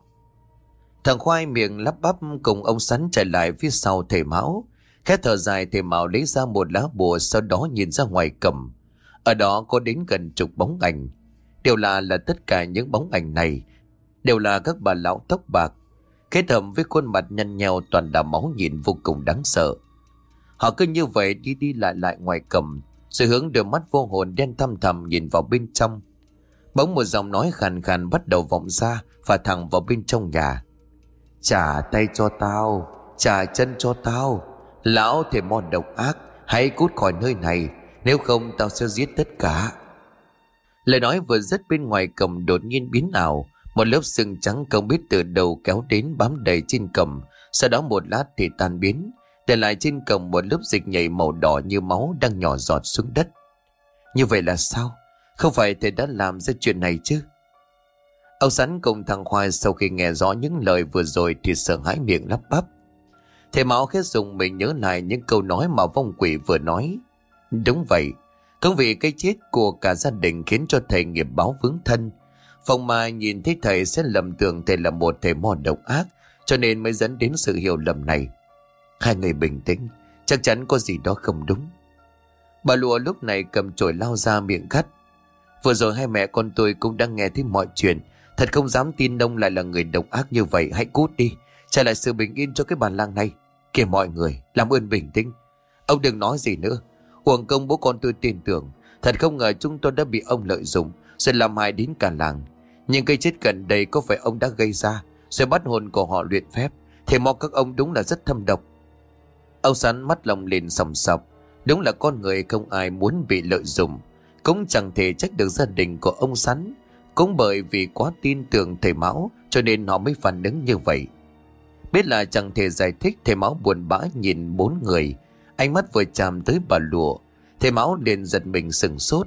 Thằng Khoai miệng lắp bắp cùng ông Sắn chạy lại phía sau thầy máu. Khẽ thở dài, thầy máu lấy ra một lá bùa sau đó nhìn ra ngoài cầm. Ở đó có đến gần chục bóng ảnh. Điều là là tất cả những bóng ảnh này đều là các bà lão tóc bạc. Kết hợp với khuôn mặt nhăn nheo, toàn đà máu nhìn vô cùng đáng sợ. Họ cứ như vậy đi đi lại lại ngoài cầm rồi hướng đôi mắt vô hồn đen thăm thầm nhìn vào bên trong. Bỗng một giọng nói khàn khàn bắt đầu vọng ra và thẳng vào bên trong nhà. Trả tay cho tao, trả chân cho tao. Lão thể mòn độc ác, hãy cút khỏi nơi này, nếu không tao sẽ giết tất cả. Lời nói vừa dứt bên ngoài cầm đột nhiên biến ảo, một lớp sừng trắng không biết từ đầu kéo đến bám đầy trên cầm, sau đó một lát thì tan biến, để lại trên cổng một lớp dịch nhảy màu đỏ như máu đang nhỏ giọt xuống đất. Như vậy là sao? Không phải thầy đã làm ra chuyện này chứ? Ông Sắn cùng thằng Khoai sau khi nghe rõ những lời vừa rồi thì sợ hãi miệng lắp bắp. Thầy Mão khét dùng mình nhớ lại những câu nói mà vong quỷ vừa nói. Đúng vậy, công vì cái chết của cả gia đình khiến cho thầy nghiệp báo vướng thân. Phong mà nhìn thấy thầy sẽ lầm tưởng thầy là một thầy mò độc ác cho nên mới dẫn đến sự hiểu lầm này. Hai người bình tĩnh, chắc chắn có gì đó không đúng. Bà lụa lúc này cầm chổi lao ra miệng cắt. Vừa rồi hai mẹ con tôi cũng đang nghe thấy mọi chuyện. Thật không dám tin đông lại là người độc ác như vậy. Hãy cút đi, trả lại sự bình yên cho cái bàn lang này. Kể mọi người, làm ơn bình tĩnh. Ông đừng nói gì nữa. Huồng công bố con tôi tin tưởng. Thật không ngờ chúng tôi đã bị ông lợi dụng, rồi làm hại đến cả làng. Nhưng cây chết gần đây có phải ông đã gây ra, rồi bắt hồn của họ luyện phép. Thì mong các ông đúng là rất thâm độc. Ông sắn mắt lòng lên sòng sọc. Đúng là con người không ai muốn bị lợi dụng. Cũng chẳng thể trách được gia đình của ông sắn. Cũng bởi vì quá tin tưởng thầy Mão, cho nên họ mới phản ứng như vậy. Biết là chẳng thể giải thích, thầy Mão buồn bã nhìn bốn người. Ánh mắt vừa chạm tới bà lụa. Thầy Mão liền giật mình sừng sốt.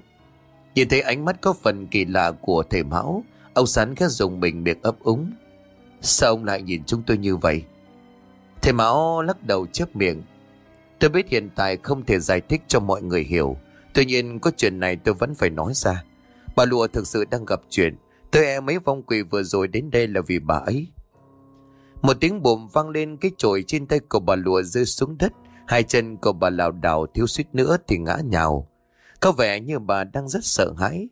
Nhìn thấy ánh mắt có phần kỳ lạ của thầy Mão. Ông sắn khẽ dùng mình miệng ấp úng. Sao ông lại nhìn chúng tôi như vậy? Thầy Mão lắc đầu chớp miệng. Tôi biết hiện tại không thể giải thích cho mọi người hiểu. Tuy nhiên có chuyện này tôi vẫn phải nói ra. Bà lụa thực sự đang gặp chuyện. Tôi e mấy vong quỷ vừa rồi đến đây là vì bà ấy. Một tiếng bùm vang lên cái chổi trên tay của bà lụa rơi xuống đất. Hai chân của bà lảo đảo thiếu suýt nữa thì ngã nhào. Có vẻ như bà đang rất sợ hãi.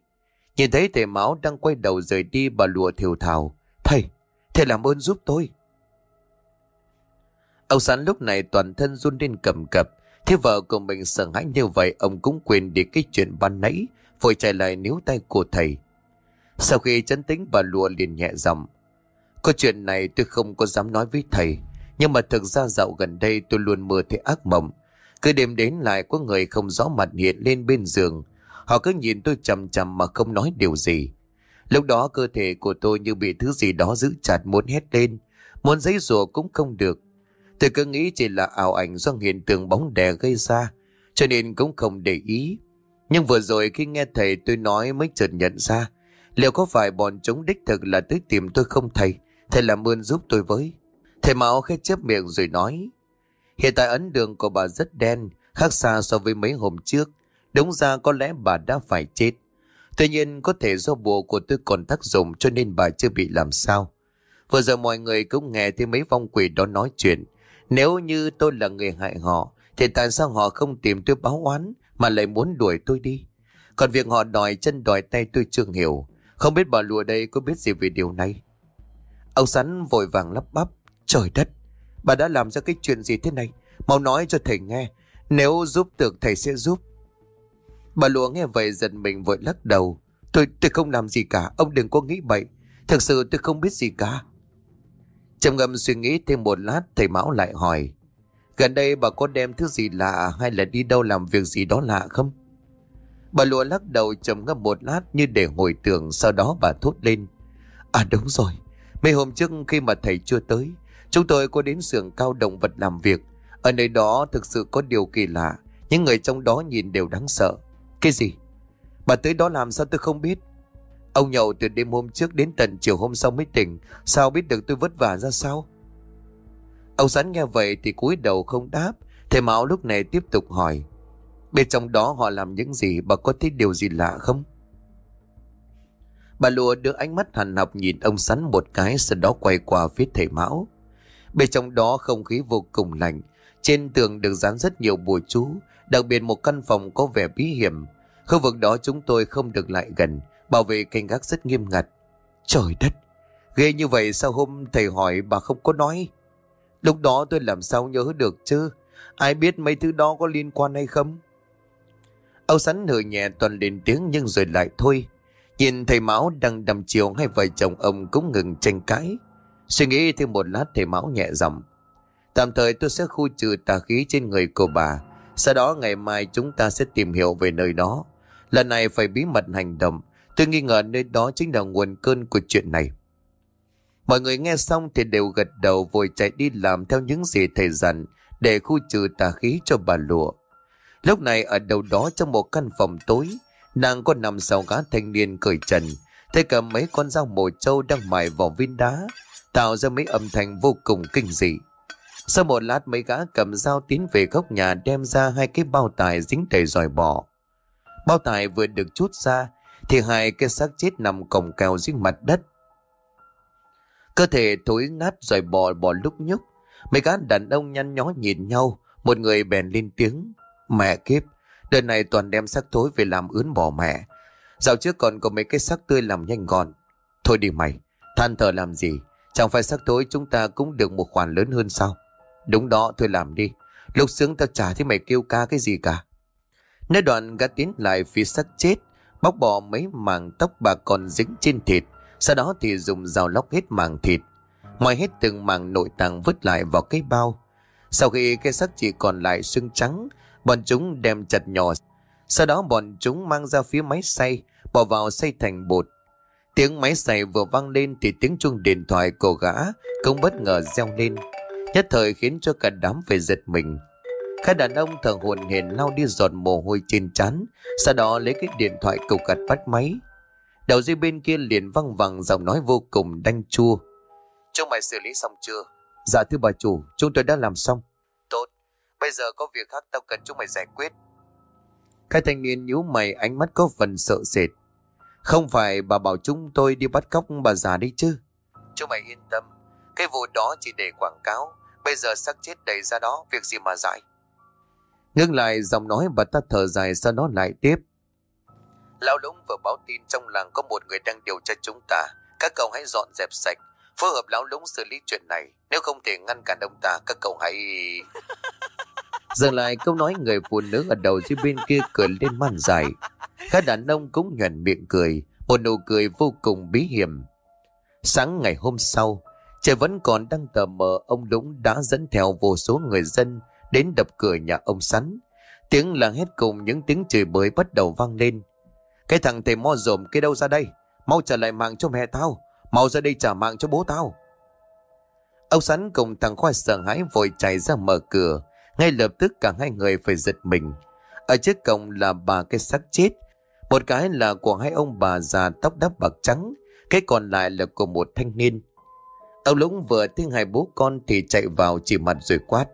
Nhìn thấy thầy máu đang quay đầu rời đi bà lụa thiều thào. Thầy, thầy làm ơn giúp tôi. Ông Sán lúc này toàn thân run lên cầm cập. Thế vợ của mình sợ hãi như vậy ông cũng quên đi cái chuyện ban nãy, vội chạy lại níu tay của thầy. Sau khi chấn tính bà lùa liền nhẹ giọng Có chuyện này tôi không có dám nói với thầy, nhưng mà thực ra dạo gần đây tôi luôn mơ thấy ác mộng. Cứ đêm đến lại có người không rõ mặt hiện lên bên giường. Họ cứ nhìn tôi chầm chầm mà không nói điều gì. Lúc đó cơ thể của tôi như bị thứ gì đó giữ chặt muốn hét lên. Muốn giấy rùa cũng không được. Tôi cứ nghĩ chỉ là ảo ảnh do hiện tượng bóng đè gây ra, cho nên cũng không để ý. Nhưng vừa rồi khi nghe thầy tôi nói mới chợt nhận ra, liệu có phải bọn chúng đích thực là tới tìm tôi không thầy? Thầy làm ơn giúp tôi với. Thầy Mão khẽ chép miệng rồi nói, hiện tại ấn đường của bà rất đen, khác xa so với mấy hôm trước. Đúng ra có lẽ bà đã phải chết. Tuy nhiên có thể do bùa của tôi còn tác dụng cho nên bà chưa bị làm sao. Vừa giờ mọi người cũng nghe thấy mấy vong quỷ đó nói chuyện. Nếu như tôi là người hại họ, thì tại sao họ không tìm tôi báo oán mà lại muốn đuổi tôi đi? Còn việc họ đòi chân đòi tay tôi chưa hiểu. Không biết bà lùa đây có biết gì về điều này? Ông Sắn vội vàng lắp bắp. Trời đất, bà đã làm ra cái chuyện gì thế này? Mau nói cho thầy nghe. Nếu giúp được thầy sẽ giúp. Bà lùa nghe vậy giật mình vội lắc đầu. Tôi, tôi không làm gì cả, ông đừng có nghĩ bậy. Thật sự tôi không biết gì cả. Trầm ngâm suy nghĩ thêm một lát thầy Mão lại hỏi. Gần đây bà có đem thứ gì lạ hay là đi đâu làm việc gì đó lạ không? Bà lụa lắc đầu trầm ngâm một lát như để hồi tưởng sau đó bà thốt lên. À đúng rồi, mấy hôm trước khi mà thầy chưa tới, Chúng tôi có đến xưởng cao động vật làm việc. Ở nơi đó thực sự có điều kỳ lạ. Những người trong đó nhìn đều đáng sợ. Cái gì? Bà tới đó làm sao tôi không biết? Ông nhậu từ đêm hôm trước đến tận chiều hôm sau mới tỉnh. Sao biết được tôi vất vả ra sao? Ông Sắn nghe vậy thì cúi đầu không đáp. Thầy Mão lúc này tiếp tục hỏi. Bên trong đó họ làm những gì bà có thấy điều gì lạ không? Bà lùa đưa ánh mắt hằn học nhìn ông Sắn một cái sau đó quay qua phía thầy Mão. Bên trong đó không khí vô cùng lạnh. Trên tường được dán rất nhiều bùa chú, đặc biệt một căn phòng có vẻ bí hiểm. Khu vực đó chúng tôi không được lại gần, bảo vệ canh gác rất nghiêm ngặt. Trời đất, ghê như vậy sao hôm thầy hỏi bà không có nói? Lúc đó tôi làm sao nhớ được chứ? Ai biết mấy thứ đó có liên quan hay không? Âu sắn hừ nhẹ toàn lên tiếng nhưng rồi lại thôi. Nhìn thầy Mão đang đầm chiều hai vợ chồng ông cũng ngừng tranh cãi. Suy nghĩ thêm một lát thầy Mão nhẹ giọng. Tạm thời tôi sẽ khu trừ tà khí trên người của bà. Sau đó ngày mai chúng ta sẽ tìm hiểu về nơi đó. Lần này phải bí mật hành động. Tôi nghi ngờ nơi đó chính là nguồn cơn của chuyện này. Mọi người nghe xong thì đều gật đầu vội chạy đi làm theo những gì thầy dặn để khu trừ tà khí cho bà lụa. Lúc này ở đầu đó trong một căn phòng tối, nàng có nằm sau gã thanh niên cởi trần, thấy cầm mấy con dao mổ trâu đang mài vào viên đá, tạo ra mấy âm thanh vô cùng kinh dị. Sau một lát mấy gã cầm dao tiến về góc nhà đem ra hai cái bao tải dính đầy dòi bò. Bao tải vừa được chút ra thì hai cái xác chết nằm còng kèo dưới mặt đất. Cơ thể thối nát rồi bò bò lúc nhúc. Mấy gã đàn ông nhăn nhó nhìn nhau, một người bèn lên tiếng. Mẹ kiếp, đợt này toàn đem xác thối về làm ướn bò mẹ. Dạo trước còn có mấy cái xác tươi làm nhanh gọn. Thôi đi mày, than thở làm gì? Chẳng phải xác thối chúng ta cũng được một khoản lớn hơn sao? Đúng đó, thôi làm đi. Lúc sướng tao trả thì mày kêu ca cái gì cả. Nơi đoạn gã tiến lại phía xác chết, bóc bỏ mấy màng tóc bà còn dính trên thịt. Sau đó thì dùng dao lóc hết màng thịt. Moi hết từng màng nội tạng vứt lại vào cái bao. Sau khi cái xác chỉ còn lại xương trắng, bọn chúng đem chặt nhỏ. Sau đó bọn chúng mang ra phía máy xay, bỏ vào xay thành bột. Tiếng máy xay vừa vang lên thì tiếng chuông điện thoại của gã cũng bất ngờ reo lên. Nhất thời khiến cho cả đám phải giật mình. Các đàn ông thở hồn hển lau đi giọt mồ hôi trên trán, sau đó lấy cái điện thoại cầu cặt bắt máy. Đầu dây bên kia liền văng vẳng giọng nói vô cùng đanh chua. Chúng mày xử lý xong chưa? Dạ thưa bà chủ, chúng tôi đã làm xong. Tốt, bây giờ có việc khác tao cần chúng mày giải quyết. Cái thanh niên nhíu mày ánh mắt có phần sợ sệt. Không phải bà bảo chúng tôi đi bắt cóc bà già đi chứ? Chúng mày yên tâm, cái vụ đó chỉ để quảng cáo. Bây giờ xác chết đầy ra đó, việc gì mà giải. Ngưng lại giọng nói bà ta thở dài sau đó lại tiếp. Lão Lũng vừa báo tin trong làng có một người đang điều tra chúng ta. Các cậu hãy dọn dẹp sạch, phối hợp Lão Lũng xử lý chuyện này. Nếu không thể ngăn cản ông ta, các cậu hãy... Dừng lại câu nói người phụ nữ ở đầu dưới bên kia cười lên man dài. Các đàn ông cũng nhuận miệng cười, một nụ cười vô cùng bí hiểm. Sáng ngày hôm sau, trời vẫn còn đang tờ mờ ông Lũng đã dẫn theo vô số người dân đến đập cửa nhà ông Sắn. Tiếng làng hét cùng những tiếng chửi bới bắt đầu vang lên. Cái thằng thầy mo dồm kia đâu ra đây? Mau trả lại mạng cho mẹ tao. Mau ra đây trả mạng cho bố tao. Ông Sắn cùng thằng Khoai sợ hãi vội chạy ra mở cửa. Ngay lập tức cả hai người phải giật mình. Ở trước cổng là bà cái xác chết. Một cái là của hai ông bà già tóc đắp bạc trắng. Cái còn lại là của một thanh niên. Ông Lũng hai bố con thì chạy vào chỉ mặt rồi quát.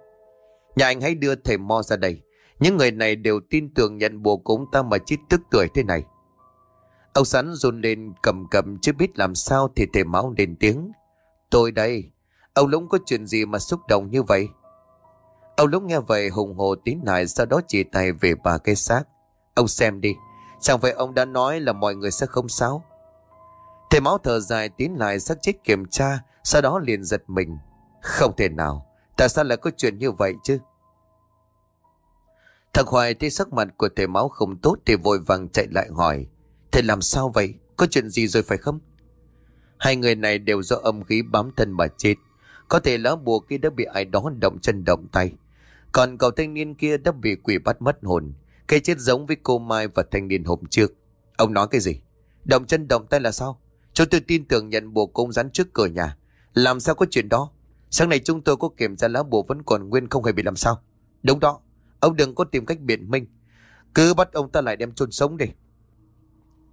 Nhà anh hãy đưa thầy Mo ra đây. Những người này đều tin tưởng nhận bùa cúng ta mà chết tức tuổi thế này. Ông sắn run lên cầm cầm chưa biết làm sao thì thầy máu lên tiếng. Tôi đây, ông Lũng có chuyện gì mà xúc động như vậy? Ông Lũng nghe vậy hùng hồ tín lại sau đó chỉ tay về bà cái xác. Ông xem đi, chẳng phải ông đã nói là mọi người sẽ không sao? Thầy máu thở dài tiến lại xác chết kiểm tra, sau đó liền giật mình. Không thể nào, tại sao lại có chuyện như vậy chứ? Thằng Hoài thấy sắc mặt của thầy máu không tốt thì vội vàng chạy lại hỏi. Thầy làm sao vậy? Có chuyện gì rồi phải không? Hai người này đều do âm khí bám thân mà chết. Có thể lá bùa kia đã bị ai đó động chân động tay. Còn cậu thanh niên kia đã bị quỷ bắt mất hồn. cây chết giống với cô Mai và thanh niên hôm trước. Ông nói cái gì? Động chân động tay là sao? Cho tôi tin tưởng nhận bùa công rắn trước cửa nhà. Làm sao có chuyện đó? Sáng nay chúng tôi có kiểm tra lá bùa vẫn còn nguyên không hề bị làm sao. Đúng đó, ông đừng có tìm cách biện minh. Cứ bắt ông ta lại đem chôn sống đi.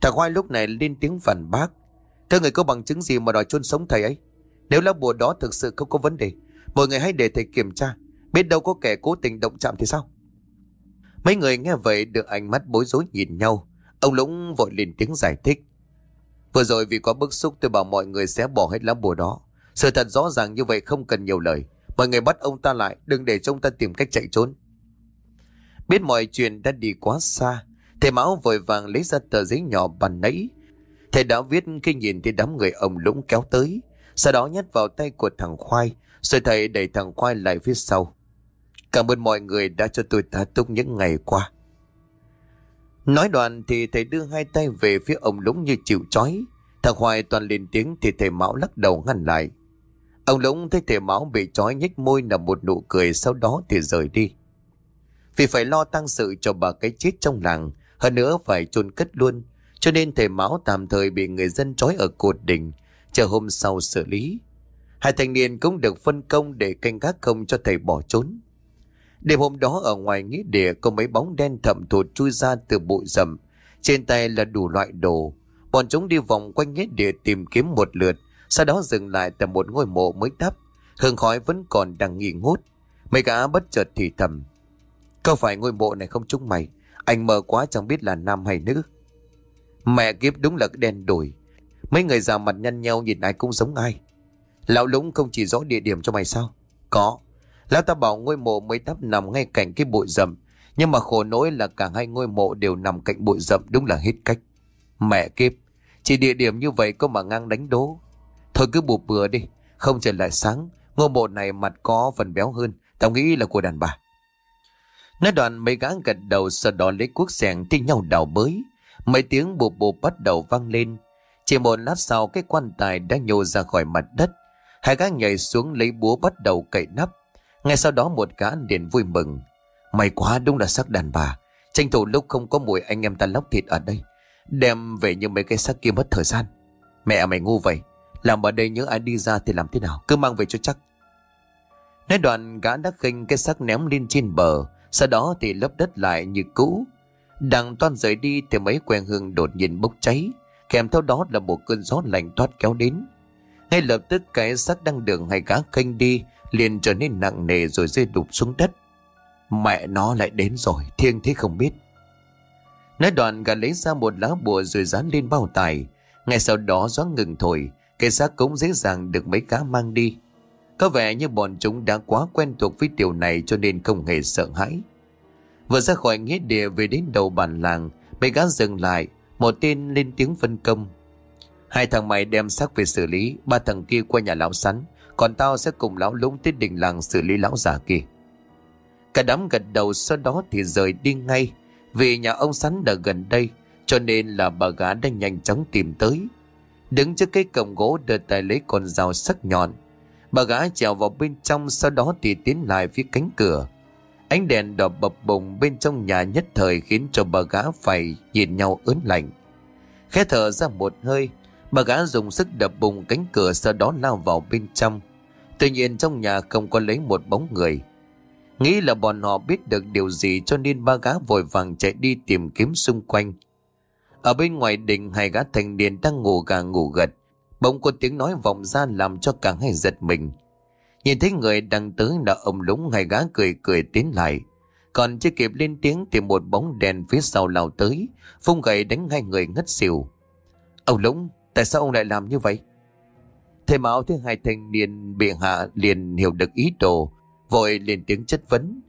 Thằng Hoai lúc này lên tiếng phản bác. thưa người có bằng chứng gì mà đòi chôn sống thầy ấy? Nếu lá bùa đó thực sự không có vấn đề, mọi người hãy để thầy kiểm tra. Biết đâu có kẻ cố tình động chạm thì sao? Mấy người nghe vậy được ánh mắt bối rối nhìn nhau. Ông Lũng vội lên tiếng giải thích. Vừa rồi vì có bức xúc tôi bảo mọi người sẽ bỏ hết lá bùa đó. Sự thật rõ ràng như vậy không cần nhiều lời. Mọi người bắt ông ta lại, đừng để cho ông ta tìm cách chạy trốn. Biết mọi chuyện đã đi quá xa, thầy Mão vội vàng lấy ra tờ giấy nhỏ bàn nãy. Thầy đã viết khi nhìn thấy đám người ông Lũng kéo tới, sau đó nhét vào tay của thằng Khoai, rồi thầy đẩy thằng Khoai lại phía sau. Cảm ơn mọi người đã cho tôi tá túc những ngày qua. Nói đoạn thì thầy đưa hai tay về phía ông Lũng như chịu chói. Thằng Khoai toàn lên tiếng thì thầy Mão lắc đầu ngăn lại. Ông Lũng thấy thầy Mão bị chói nhếch môi là một nụ cười sau đó thì rời đi. Vì phải lo tăng sự cho bà cái chết trong làng, hơn nữa phải chôn cất luôn, cho nên thầy máu tạm thời bị người dân trói ở cột đỉnh, chờ hôm sau xử lý. Hai thanh niên cũng được phân công để canh gác không cho thầy bỏ trốn. Đêm hôm đó ở ngoài nghĩa địa có mấy bóng đen thậm thụt chui ra từ bụi rậm. Trên tay là đủ loại đồ. Bọn chúng đi vòng quanh nghĩa địa tìm kiếm một lượt, sau đó dừng lại tại một ngôi mộ mới đắp. Hương khói vẫn còn đang nghi ngút. Mấy gã bất chợt thì thầm. Có phải ngôi mộ này không trúng mày? Anh mờ quá chẳng biết là nam hay nữ. Mẹ kiếp đúng là đen đổi. Mấy người già mặt nhăn nhau nhìn ai cũng giống ai. Lão Lũng không chỉ rõ địa điểm cho mày sao? Có. Lão ta bảo ngôi mộ mới đắp nằm ngay cạnh cái bụi rậm. Nhưng mà khổ nỗi là cả hai ngôi mộ đều nằm cạnh bụi rậm đúng là hết cách. Mẹ kiếp. Chỉ địa điểm như vậy có mà ngang đánh đố. Thôi cứ bụp bừa đi. Không trời lại sáng. Ngôi mộ này mặt có phần béo hơn. Tao nghĩ là của đàn bà. Nói đoạn mấy gã gật đầu sau đó lấy cuốc sẻng thi nhau đào bới. Mấy tiếng bụp bụp bắt đầu vang lên. Chỉ một lát sau, cái quan tài đã nhô ra khỏi mặt đất. Hai gã nhảy xuống lấy búa bắt đầu cậy nắp. Ngay sau đó, một gã liền vui mừng. May quá, đúng là sắc đàn bà. Tranh thủ lúc không có mùi, anh em ta lóc thịt ở đây. Đem về như mấy cái xác kia mất thời gian. Mẹ mày ngu vậy. Làm ở đây nhớ ai đi ra thì làm thế nào. Cứ mang về cho chắc. Nói đoạn, gã đã khinh cái xác ném lên trên bờ. Sau đó thì lấp đất lại như cũ. Đang toan rời đi thì mấy que hương đột nhiên bốc cháy. Kèm theo đó là một cơn gió lạnh toát kéo đến. Ngay lập tức cái xác đang đường hay cá kênh đi liền trở nên nặng nề rồi rơi đục xuống đất. Mẹ nó lại đến rồi, thiêng thế không biết. Nói đoạn gã lấy ra một lá bùa rồi dán lên bao tải. Ngay sau đó gió ngừng thổi, cái xác cũng dễ dàng được mấy cá mang đi. Có vẻ như bọn chúng đã quá quen thuộc với điều này cho nên không hề sợ hãi. Vừa ra khỏi nghĩa địa về đến đầu bản làng, mấy gã dừng lại, một tên lên tiếng phân công. Hai thằng mày đem xác về xử lý, ba thằng kia qua nhà lão sắn, còn tao sẽ cùng lão lũng tới đình làng xử lý lão già kia. Cả đám gật đầu sau đó thì rời đi ngay, vì nhà ông sắn ở gần đây, cho nên là bà gã đã nhanh chóng tìm tới. Đứng trước cái cổng gỗ đưa tay lấy con dao sắc nhọn, Bà gã trèo vào bên trong sau đó thì tiến lại phía cánh cửa. Ánh đèn đỏ bập bùng bên trong nhà nhất thời khiến cho bà gã phải nhìn nhau ớn lạnh. Khẽ thở ra một hơi, bà gã dùng sức đập bùng cánh cửa sau đó lao vào bên trong. Tuy nhiên trong nhà không có lấy một bóng người. Nghĩ là bọn họ biết được điều gì cho nên ba gã vội vàng chạy đi tìm kiếm xung quanh. Ở bên ngoài đình hai gã thành niên đang ngủ gà ngủ gật. Bỗng có tiếng nói vọng ra làm cho cả hai giật mình. Nhìn thấy người đang tới là ông lúng hai gá cười cười tiến lại. Còn chưa kịp lên tiếng thì một bóng đèn phía sau lao tới, phung gậy đánh hai người ngất xỉu. Ông lúng, tại sao ông lại làm như vậy? Thầy Mão thứ hai thanh niên bị hạ liền hiểu được ý đồ, vội lên tiếng chất vấn.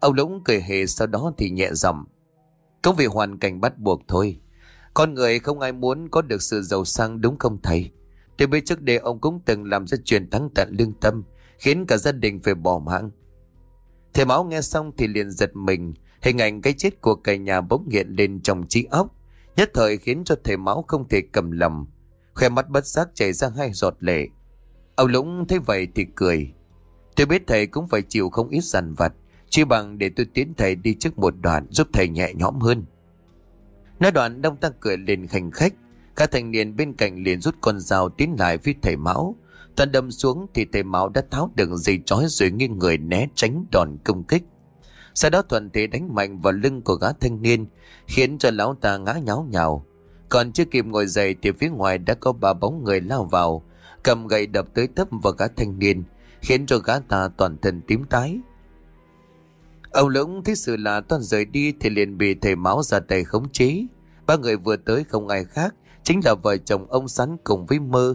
Ông lúng cười hề sau đó thì nhẹ giọng. Công vì hoàn cảnh bắt buộc thôi. Con người không ai muốn có được sự giàu sang đúng không thầy? Tôi biết trước đây ông cũng từng làm ra chuyện thắng tận lương tâm, khiến cả gia đình phải bỏ mạng. Thầy máu nghe xong thì liền giật mình, hình ảnh cái chết của cả nhà bỗng hiện lên trong trí óc, nhất thời khiến cho thầy máu không thể cầm lầm. Khoe mắt bất giác chảy ra hai giọt lệ. Ông Lũng thấy vậy thì cười. Tôi biết thầy cũng phải chịu không ít dằn vặt, chỉ bằng để tôi tiến thầy đi trước một đoạn giúp thầy nhẹ nhõm hơn. Nói đoạn đông ta cười lên khành khách, các thanh niên bên cạnh liền rút con dao tiến lại phía thầy Mão. Toàn đâm xuống thì thầy Mão đã tháo đường dây chói rồi nghiêng người né tránh đòn công kích. Sau đó thuận thế đánh mạnh vào lưng của gã thanh niên, khiến cho lão ta ngã nháo nhào. Còn chưa kịp ngồi dậy thì phía ngoài đã có ba bóng người lao vào, cầm gậy đập tới tấp vào gã thanh niên, khiến cho gã ta toàn thân tím tái. Ông Lũng thấy sự là toàn rời đi thì liền bị thầy máu ra tay khống chế. Ba người vừa tới không ai khác, chính là vợ chồng ông Sắn cùng với Mơ.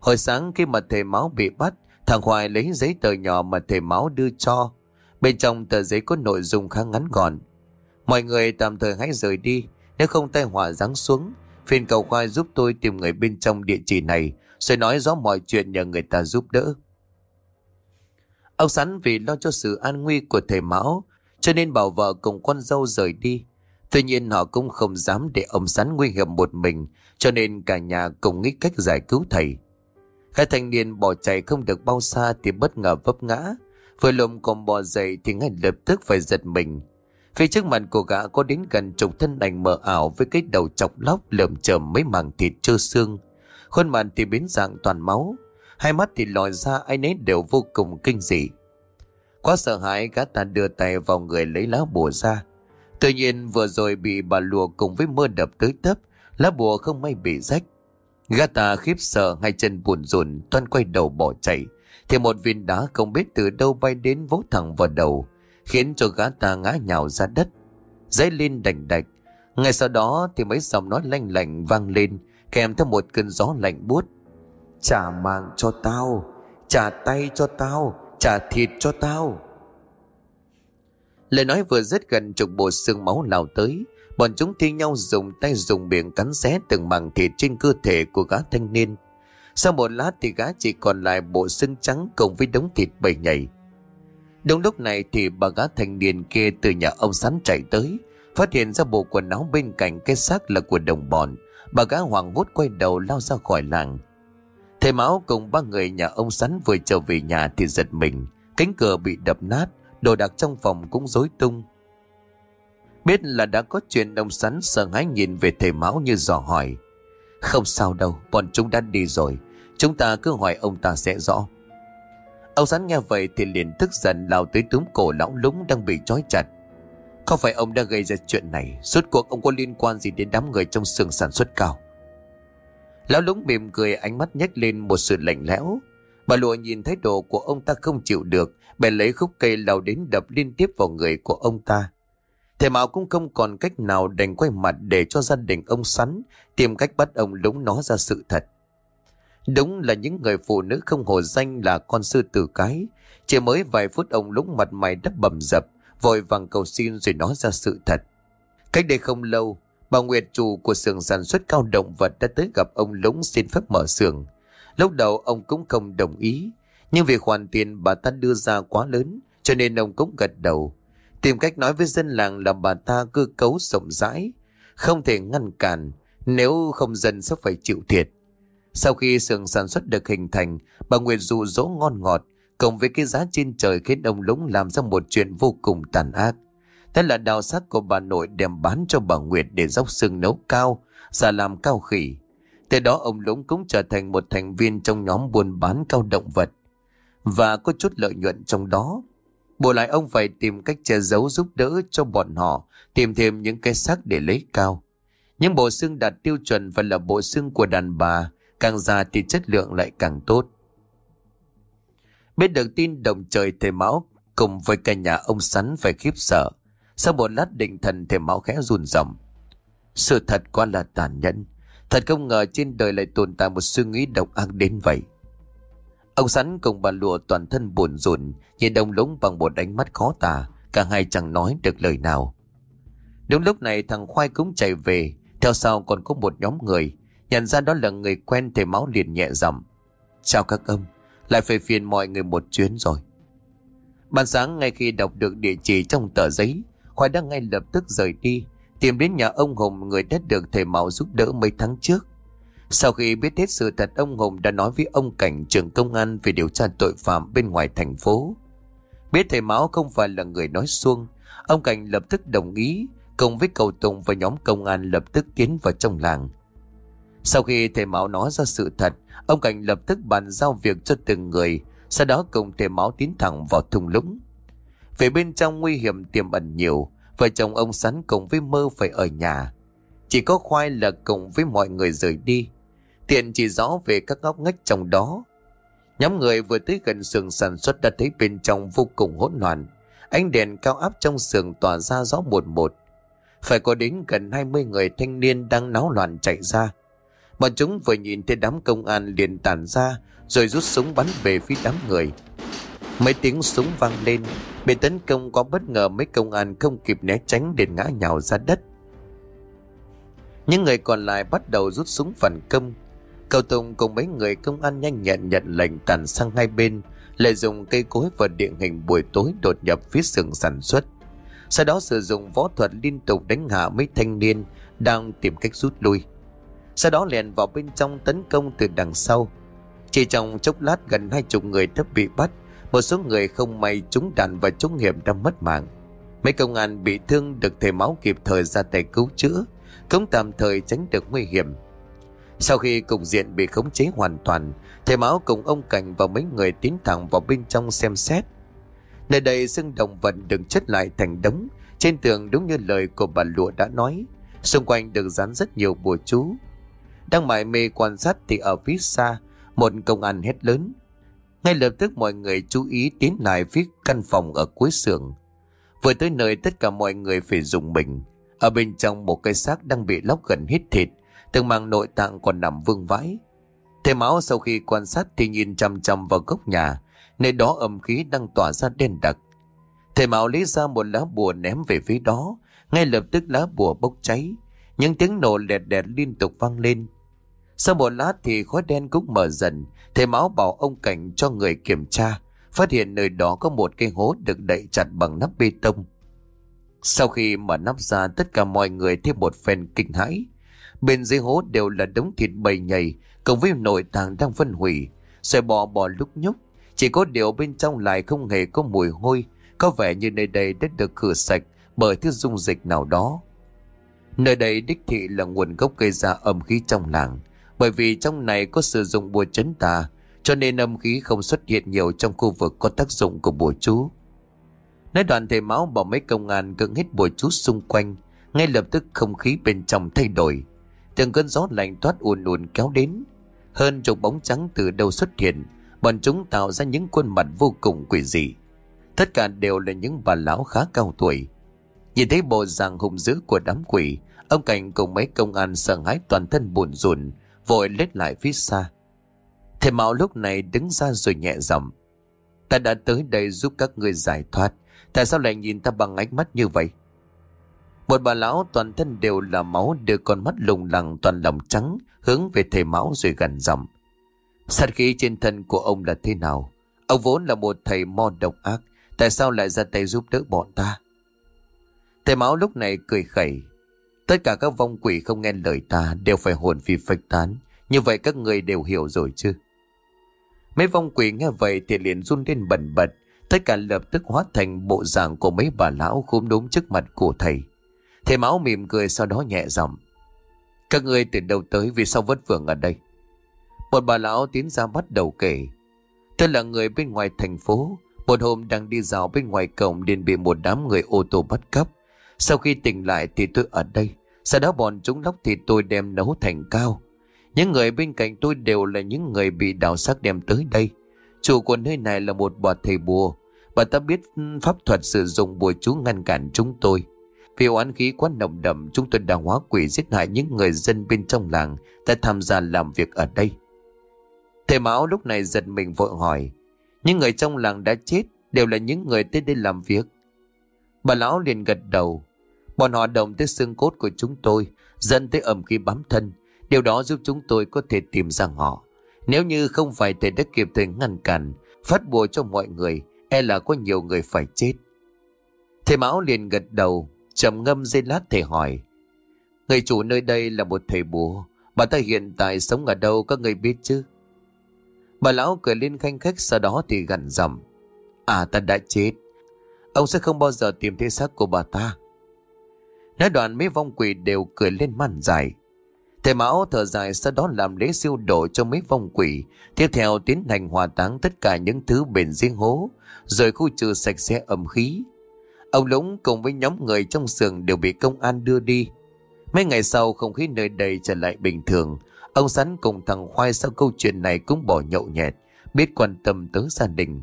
Hồi sáng khi mà thầy máu bị bắt, thằng Hoài lấy giấy tờ nhỏ mà thầy máu đưa cho. Bên trong tờ giấy có nội dung khá ngắn gọn. Mọi người tạm thời hãy rời đi, nếu không tai họa giáng xuống. Phiên cầu khoai giúp tôi tìm người bên trong địa chỉ này, rồi nói rõ mọi chuyện nhờ người ta giúp đỡ. Ông Sắn vì lo cho sự an nguy của thầy Mão, cho nên bảo vợ cùng con dâu rời đi. Tuy nhiên họ cũng không dám để ông Sắn nguy hiểm một mình, cho nên cả nhà cùng nghĩ cách giải cứu thầy. Hai thanh niên bỏ chạy không được bao xa thì bất ngờ vấp ngã. Vừa lùm còn bò dậy thì ngay lập tức phải giật mình. Phía trước mặt của gã có đến gần chục thân ảnh mờ ảo với cái đầu chọc lóc lởm chởm mấy mảng thịt trơ xương. Khuôn mặt thì biến dạng toàn máu. Hai mắt thì lòi ra ai nấy đều vô cùng kinh dị. Quá sợ hãi gã ta đưa tay vào người lấy lá bùa ra. Tuy nhiên vừa rồi bị bà lùa cùng với mưa đập tới tấp, lá bùa không may bị rách. Gã ta khiếp sợ hai chân buồn rùn toan quay đầu bỏ chạy. Thì một viên đá không biết từ đâu bay đến vỗ thẳng vào đầu, khiến cho gã ta ngã nhào ra đất. Dãy lên đành đạch. Ngay sau đó thì mấy giọng nói lanh lảnh vang lên, kèm theo một cơn gió lạnh buốt. Trả mạng cho tao, trả tay cho tao, trả thịt cho tao. Lời nói vừa rất gần chục bộ xương máu lao tới, bọn chúng thi nhau dùng tay dùng miệng cắn xé từng mảng thịt trên cơ thể của gã thanh niên. Sau một lát thì gã chỉ còn lại bộ xương trắng cùng với đống thịt bầy nhảy. Đúng lúc này thì bà gã thanh niên kia từ nhà ông sắn chạy tới, phát hiện ra bộ quần áo bên cạnh cái xác là của đồng bọn. Bà gã hoảng hốt quay đầu lao ra khỏi làng. Thầy Mão cùng ba người nhà ông Sắn vừa trở về nhà thì giật mình. Cánh cửa bị đập nát, đồ đạc trong phòng cũng rối tung. Biết là đã có chuyện ông Sắn sợ hãi nhìn về thầy máu như dò hỏi. Không sao đâu, bọn chúng đã đi rồi. Chúng ta cứ hỏi ông ta sẽ rõ. Ông Sắn nghe vậy thì liền tức giận lao tới túm cổ lão lúng đang bị trói chặt. Không phải ông đã gây ra chuyện này, suốt cuộc ông có liên quan gì đến đám người trong xưởng sản xuất cao. Lão lúng mỉm cười ánh mắt nhếch lên một sự lạnh lẽo. Bà lụa nhìn thái độ của ông ta không chịu được, bèn lấy khúc cây lao đến đập liên tiếp vào người của ông ta. Thầy Mạo cũng không còn cách nào đành quay mặt để cho gia đình ông sắn tìm cách bắt ông lúng nó ra sự thật. Đúng là những người phụ nữ không hồ danh là con sư tử cái. Chỉ mới vài phút ông lúng mặt mày đắp bầm dập, vội vàng cầu xin rồi nói ra sự thật. Cách đây không lâu, Bà Nguyệt chủ của xưởng sản xuất cao động vật đã tới gặp ông Lũng xin phép mở xưởng. Lúc đầu ông cũng không đồng ý, nhưng vì khoản tiền bà ta đưa ra quá lớn, cho nên ông cũng gật đầu. Tìm cách nói với dân làng là bà ta cơ cấu rộng rãi, không thể ngăn cản, nếu không dân sẽ phải chịu thiệt. Sau khi xưởng sản xuất được hình thành, bà Nguyệt dụ dỗ ngon ngọt, cộng với cái giá trên trời khiến ông Lũng làm ra một chuyện vô cùng tàn ác. Thế là đào xác của bà nội đem bán cho bà Nguyệt để dốc xương nấu cao, giả làm cao khỉ. Từ đó ông Lũng cũng trở thành một thành viên trong nhóm buôn bán cao động vật. Và có chút lợi nhuận trong đó. Bù lại ông phải tìm cách che giấu giúp đỡ cho bọn họ, tìm thêm những cái xác để lấy cao. Những bộ xương đạt tiêu chuẩn và là bộ xương của đàn bà, càng già thì chất lượng lại càng tốt. Biết được tin đồng trời thầy máu cùng với cả nhà ông Sắn phải khiếp sợ. Sau một lát định thần thầy máu khẽ run rộng. Sự thật quá là tàn nhẫn. Thật không ngờ trên đời lại tồn tại một suy nghĩ độc ác đến vậy. Ông Sắn cùng bà lụa toàn thân buồn rùn, nhìn đông lúng bằng một ánh mắt khó tả, cả hai chẳng nói được lời nào. Đúng lúc này thằng Khoai cũng chạy về, theo sau còn có một nhóm người, nhận ra đó là người quen thì máu liền nhẹ giọng. Chào các ông, lại phải phiền mọi người một chuyến rồi. Ban sáng ngay khi đọc được địa chỉ trong tờ giấy, Khoai đã ngay lập tức rời đi, tìm đến nhà ông Hùng người đã được thầy Mạo giúp đỡ mấy tháng trước. Sau khi biết hết sự thật ông Hùng đã nói với ông Cảnh trưởng công an về điều tra tội phạm bên ngoài thành phố. Biết thầy Mão không phải là người nói xuông, ông Cảnh lập tức đồng ý, cùng với cầu Tùng và nhóm công an lập tức tiến vào trong làng. Sau khi thầy Mão nói ra sự thật, ông Cảnh lập tức bàn giao việc cho từng người, sau đó cùng thầy Mão tiến thẳng vào thung lũng. Về bên trong nguy hiểm tiềm ẩn nhiều, vợ chồng ông Sắn cùng với mơ phải ở nhà. Chỉ có khoai là cùng với mọi người rời đi. Tiện chỉ rõ về các ngóc ngách trong đó. Nhóm người vừa tới gần xưởng sản xuất đã thấy bên trong vô cùng hỗn loạn. Ánh đèn cao áp trong xưởng tỏa ra gió một một. Phải có đến gần 20 người thanh niên đang náo loạn chạy ra. Bọn chúng vừa nhìn thấy đám công an liền tản ra rồi rút súng bắn về phía đám người. Mấy tiếng súng vang lên, bị tấn công có bất ngờ mấy công an không kịp né tránh để ngã nhào ra đất. Những người còn lại bắt đầu rút súng phản công. Cầu Tùng cùng mấy người công an nhanh nhẹn nhận lệnh tàn sang hai bên, lợi dụng cây cối và địa hình buổi tối đột nhập phía xưởng sản xuất. Sau đó sử dụng võ thuật liên tục đánh hạ mấy thanh niên đang tìm cách rút lui. Sau đó lèn vào bên trong tấn công từ đằng sau. Chỉ trong chốc lát gần hai chục người đã bị bắt, một số người không may trúng đạn và trúng hiểm đã mất mạng. Mấy công an bị thương được thầy máu kịp thời ra tay cứu chữa, cũng tạm thời tránh được nguy hiểm. Sau khi cục diện bị khống chế hoàn toàn, thầy máu cùng ông Cảnh và mấy người tiến thẳng vào bên trong xem xét. Nơi đây xương động vật được chất lại thành đống, trên tường đúng như lời của bà Lụa đã nói, xung quanh được dán rất nhiều bùa chú. Đang mải mê quan sát thì ở phía xa, một công an hét lớn. Ngay lập tức mọi người chú ý tiến lại phía căn phòng ở cuối xưởng. Vừa tới nơi tất cả mọi người phải dùng mình. Ở bên trong một cây xác đang bị lóc gần hít thịt, từng màng nội tạng còn nằm vương vãi. Thầy máu sau khi quan sát thì nhìn chăm chăm vào góc nhà, nơi đó âm khí đang tỏa ra đen đặc. Thầy máu lấy ra một lá bùa ném về phía đó, ngay lập tức lá bùa bốc cháy. Những tiếng nổ lẹt đẹt liên tục vang lên. Sau một lát thì khói đen cũng mở dần, thầy máu bảo ông Cảnh cho người kiểm tra, phát hiện nơi đó có một cây hố được đậy chặt bằng nắp bê tông. Sau khi mở nắp ra tất cả mọi người thêm một phen kinh hãi. Bên dưới hố đều là đống thịt bầy nhầy cộng với nội tạng đang phân hủy, xoài bò bò lúc nhúc. Chỉ có điều bên trong lại không hề có mùi hôi, có vẻ như nơi đây đã được khử sạch bởi thứ dung dịch nào đó. Nơi đây đích thị là nguồn gốc gây ra âm khí trong làng, bởi vì trong này có sử dụng bùa chấn tà, cho nên âm khí không xuất hiện nhiều trong khu vực có tác dụng của bùa chú. Nói đoạn thầy máu bảo mấy công an cưỡng hết bùa chú xung quanh, ngay lập tức không khí bên trong thay đổi. Từng cơn gió lạnh toát ùn ùn kéo đến. Hơn chục bóng trắng từ đâu xuất hiện, bọn chúng tạo ra những khuôn mặt vô cùng quỷ dị. Tất cả đều là những bà lão khá cao tuổi. Nhìn thấy bộ dạng hùng dữ của đám quỷ, ông Cảnh cùng mấy công an sợ hãi toàn thân buồn rùn, vội lết lại phía xa. Thầy Mạo lúc này đứng ra rồi nhẹ giọng. Ta đã tới đây giúp các người giải thoát. Tại sao lại nhìn ta bằng ánh mắt như vậy? Một bà lão toàn thân đều là máu, đưa con mắt lùng lẳng toàn lòng trắng, hướng về thầy máu rồi gần giọng. Sát khí trên thân của ông là thế nào? Ông vốn là một thầy mo độc ác. Tại sao lại ra tay giúp đỡ bọn ta? Thầy máu lúc này cười khẩy. Tất cả các vong quỷ không nghe lời ta, đều phải hồn phi phách tán. Như vậy các người đều hiểu rồi chứ? Mấy vong quỷ nghe vậy thì liền run lên bẩn bật. Tất cả lập tức hóa thành bộ dạng của mấy bà lão khúm đốm trước mặt của thầy. Thầy máu mỉm cười sau đó nhẹ giọng. Các người từ đâu tới vì sao vất vưởng ở đây? Một bà lão tiến ra bắt đầu kể. Tôi là người bên ngoài thành phố. Một hôm đang đi dạo bên ngoài cổng liền bị một đám người ô tô bắt cắp. Sau khi tỉnh lại thì tôi ở đây. Sau đó bọn chúng lóc thì tôi đem nấu thành cao. Những người bên cạnh tôi đều là những người bị đào xác đem tới đây. Chủ của nơi này là một bà thầy bùa. Bà ta biết pháp thuật sử dụng bùa chú ngăn cản chúng tôi. Vì oán khí quá nồng đậm, chúng tôi đã hóa quỷ giết hại những người dân bên trong làng đã tham gia làm việc ở đây. Thầy Mão lúc này giật mình vội hỏi, Những người trong làng đã chết đều là những người tới đây làm việc. Bà lão liền gật đầu, Bọn họ động tới xương cốt của chúng tôi, dẫn tới ẩm khí bám thân, Điều đó giúp chúng tôi có thể tìm ra họ Nếu như không phải thầy đã kịp thời ngăn cản, Phát bùa cho mọi người E là có nhiều người phải chết Thầy Mão liền gật đầu trầm ngâm dây lát thầy hỏi Người chủ nơi đây là một thầy bùa Bà ta hiện tại sống ở đâu các người biết chứ Bà lão cười lên khanh khách Sau đó thì gần giọng À ta đã chết Ông sẽ không bao giờ tìm thấy xác của bà ta Nói đoạn mấy vong quỷ đều cười lên man dài Thầy Mão thở dài sau đó làm lễ siêu độ cho mấy vong quỷ. Tiếp theo tiến hành hòa táng tất cả những thứ bền riêng hố, rồi khu trừ sạch sẽ ẩm khí. Ông Lũng cùng với nhóm người trong giường đều bị công an đưa đi. Mấy ngày sau không khí nơi đây trở lại bình thường. Ông Sắn cùng thằng Khoai sau câu chuyện này cũng bỏ nhậu nhẹt, biết quan tâm tới gia đình.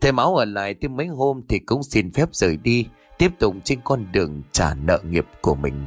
Thầy máu ở lại thêm mấy hôm thì cũng xin phép rời đi, tiếp tục trên con đường trả nợ nghiệp của mình.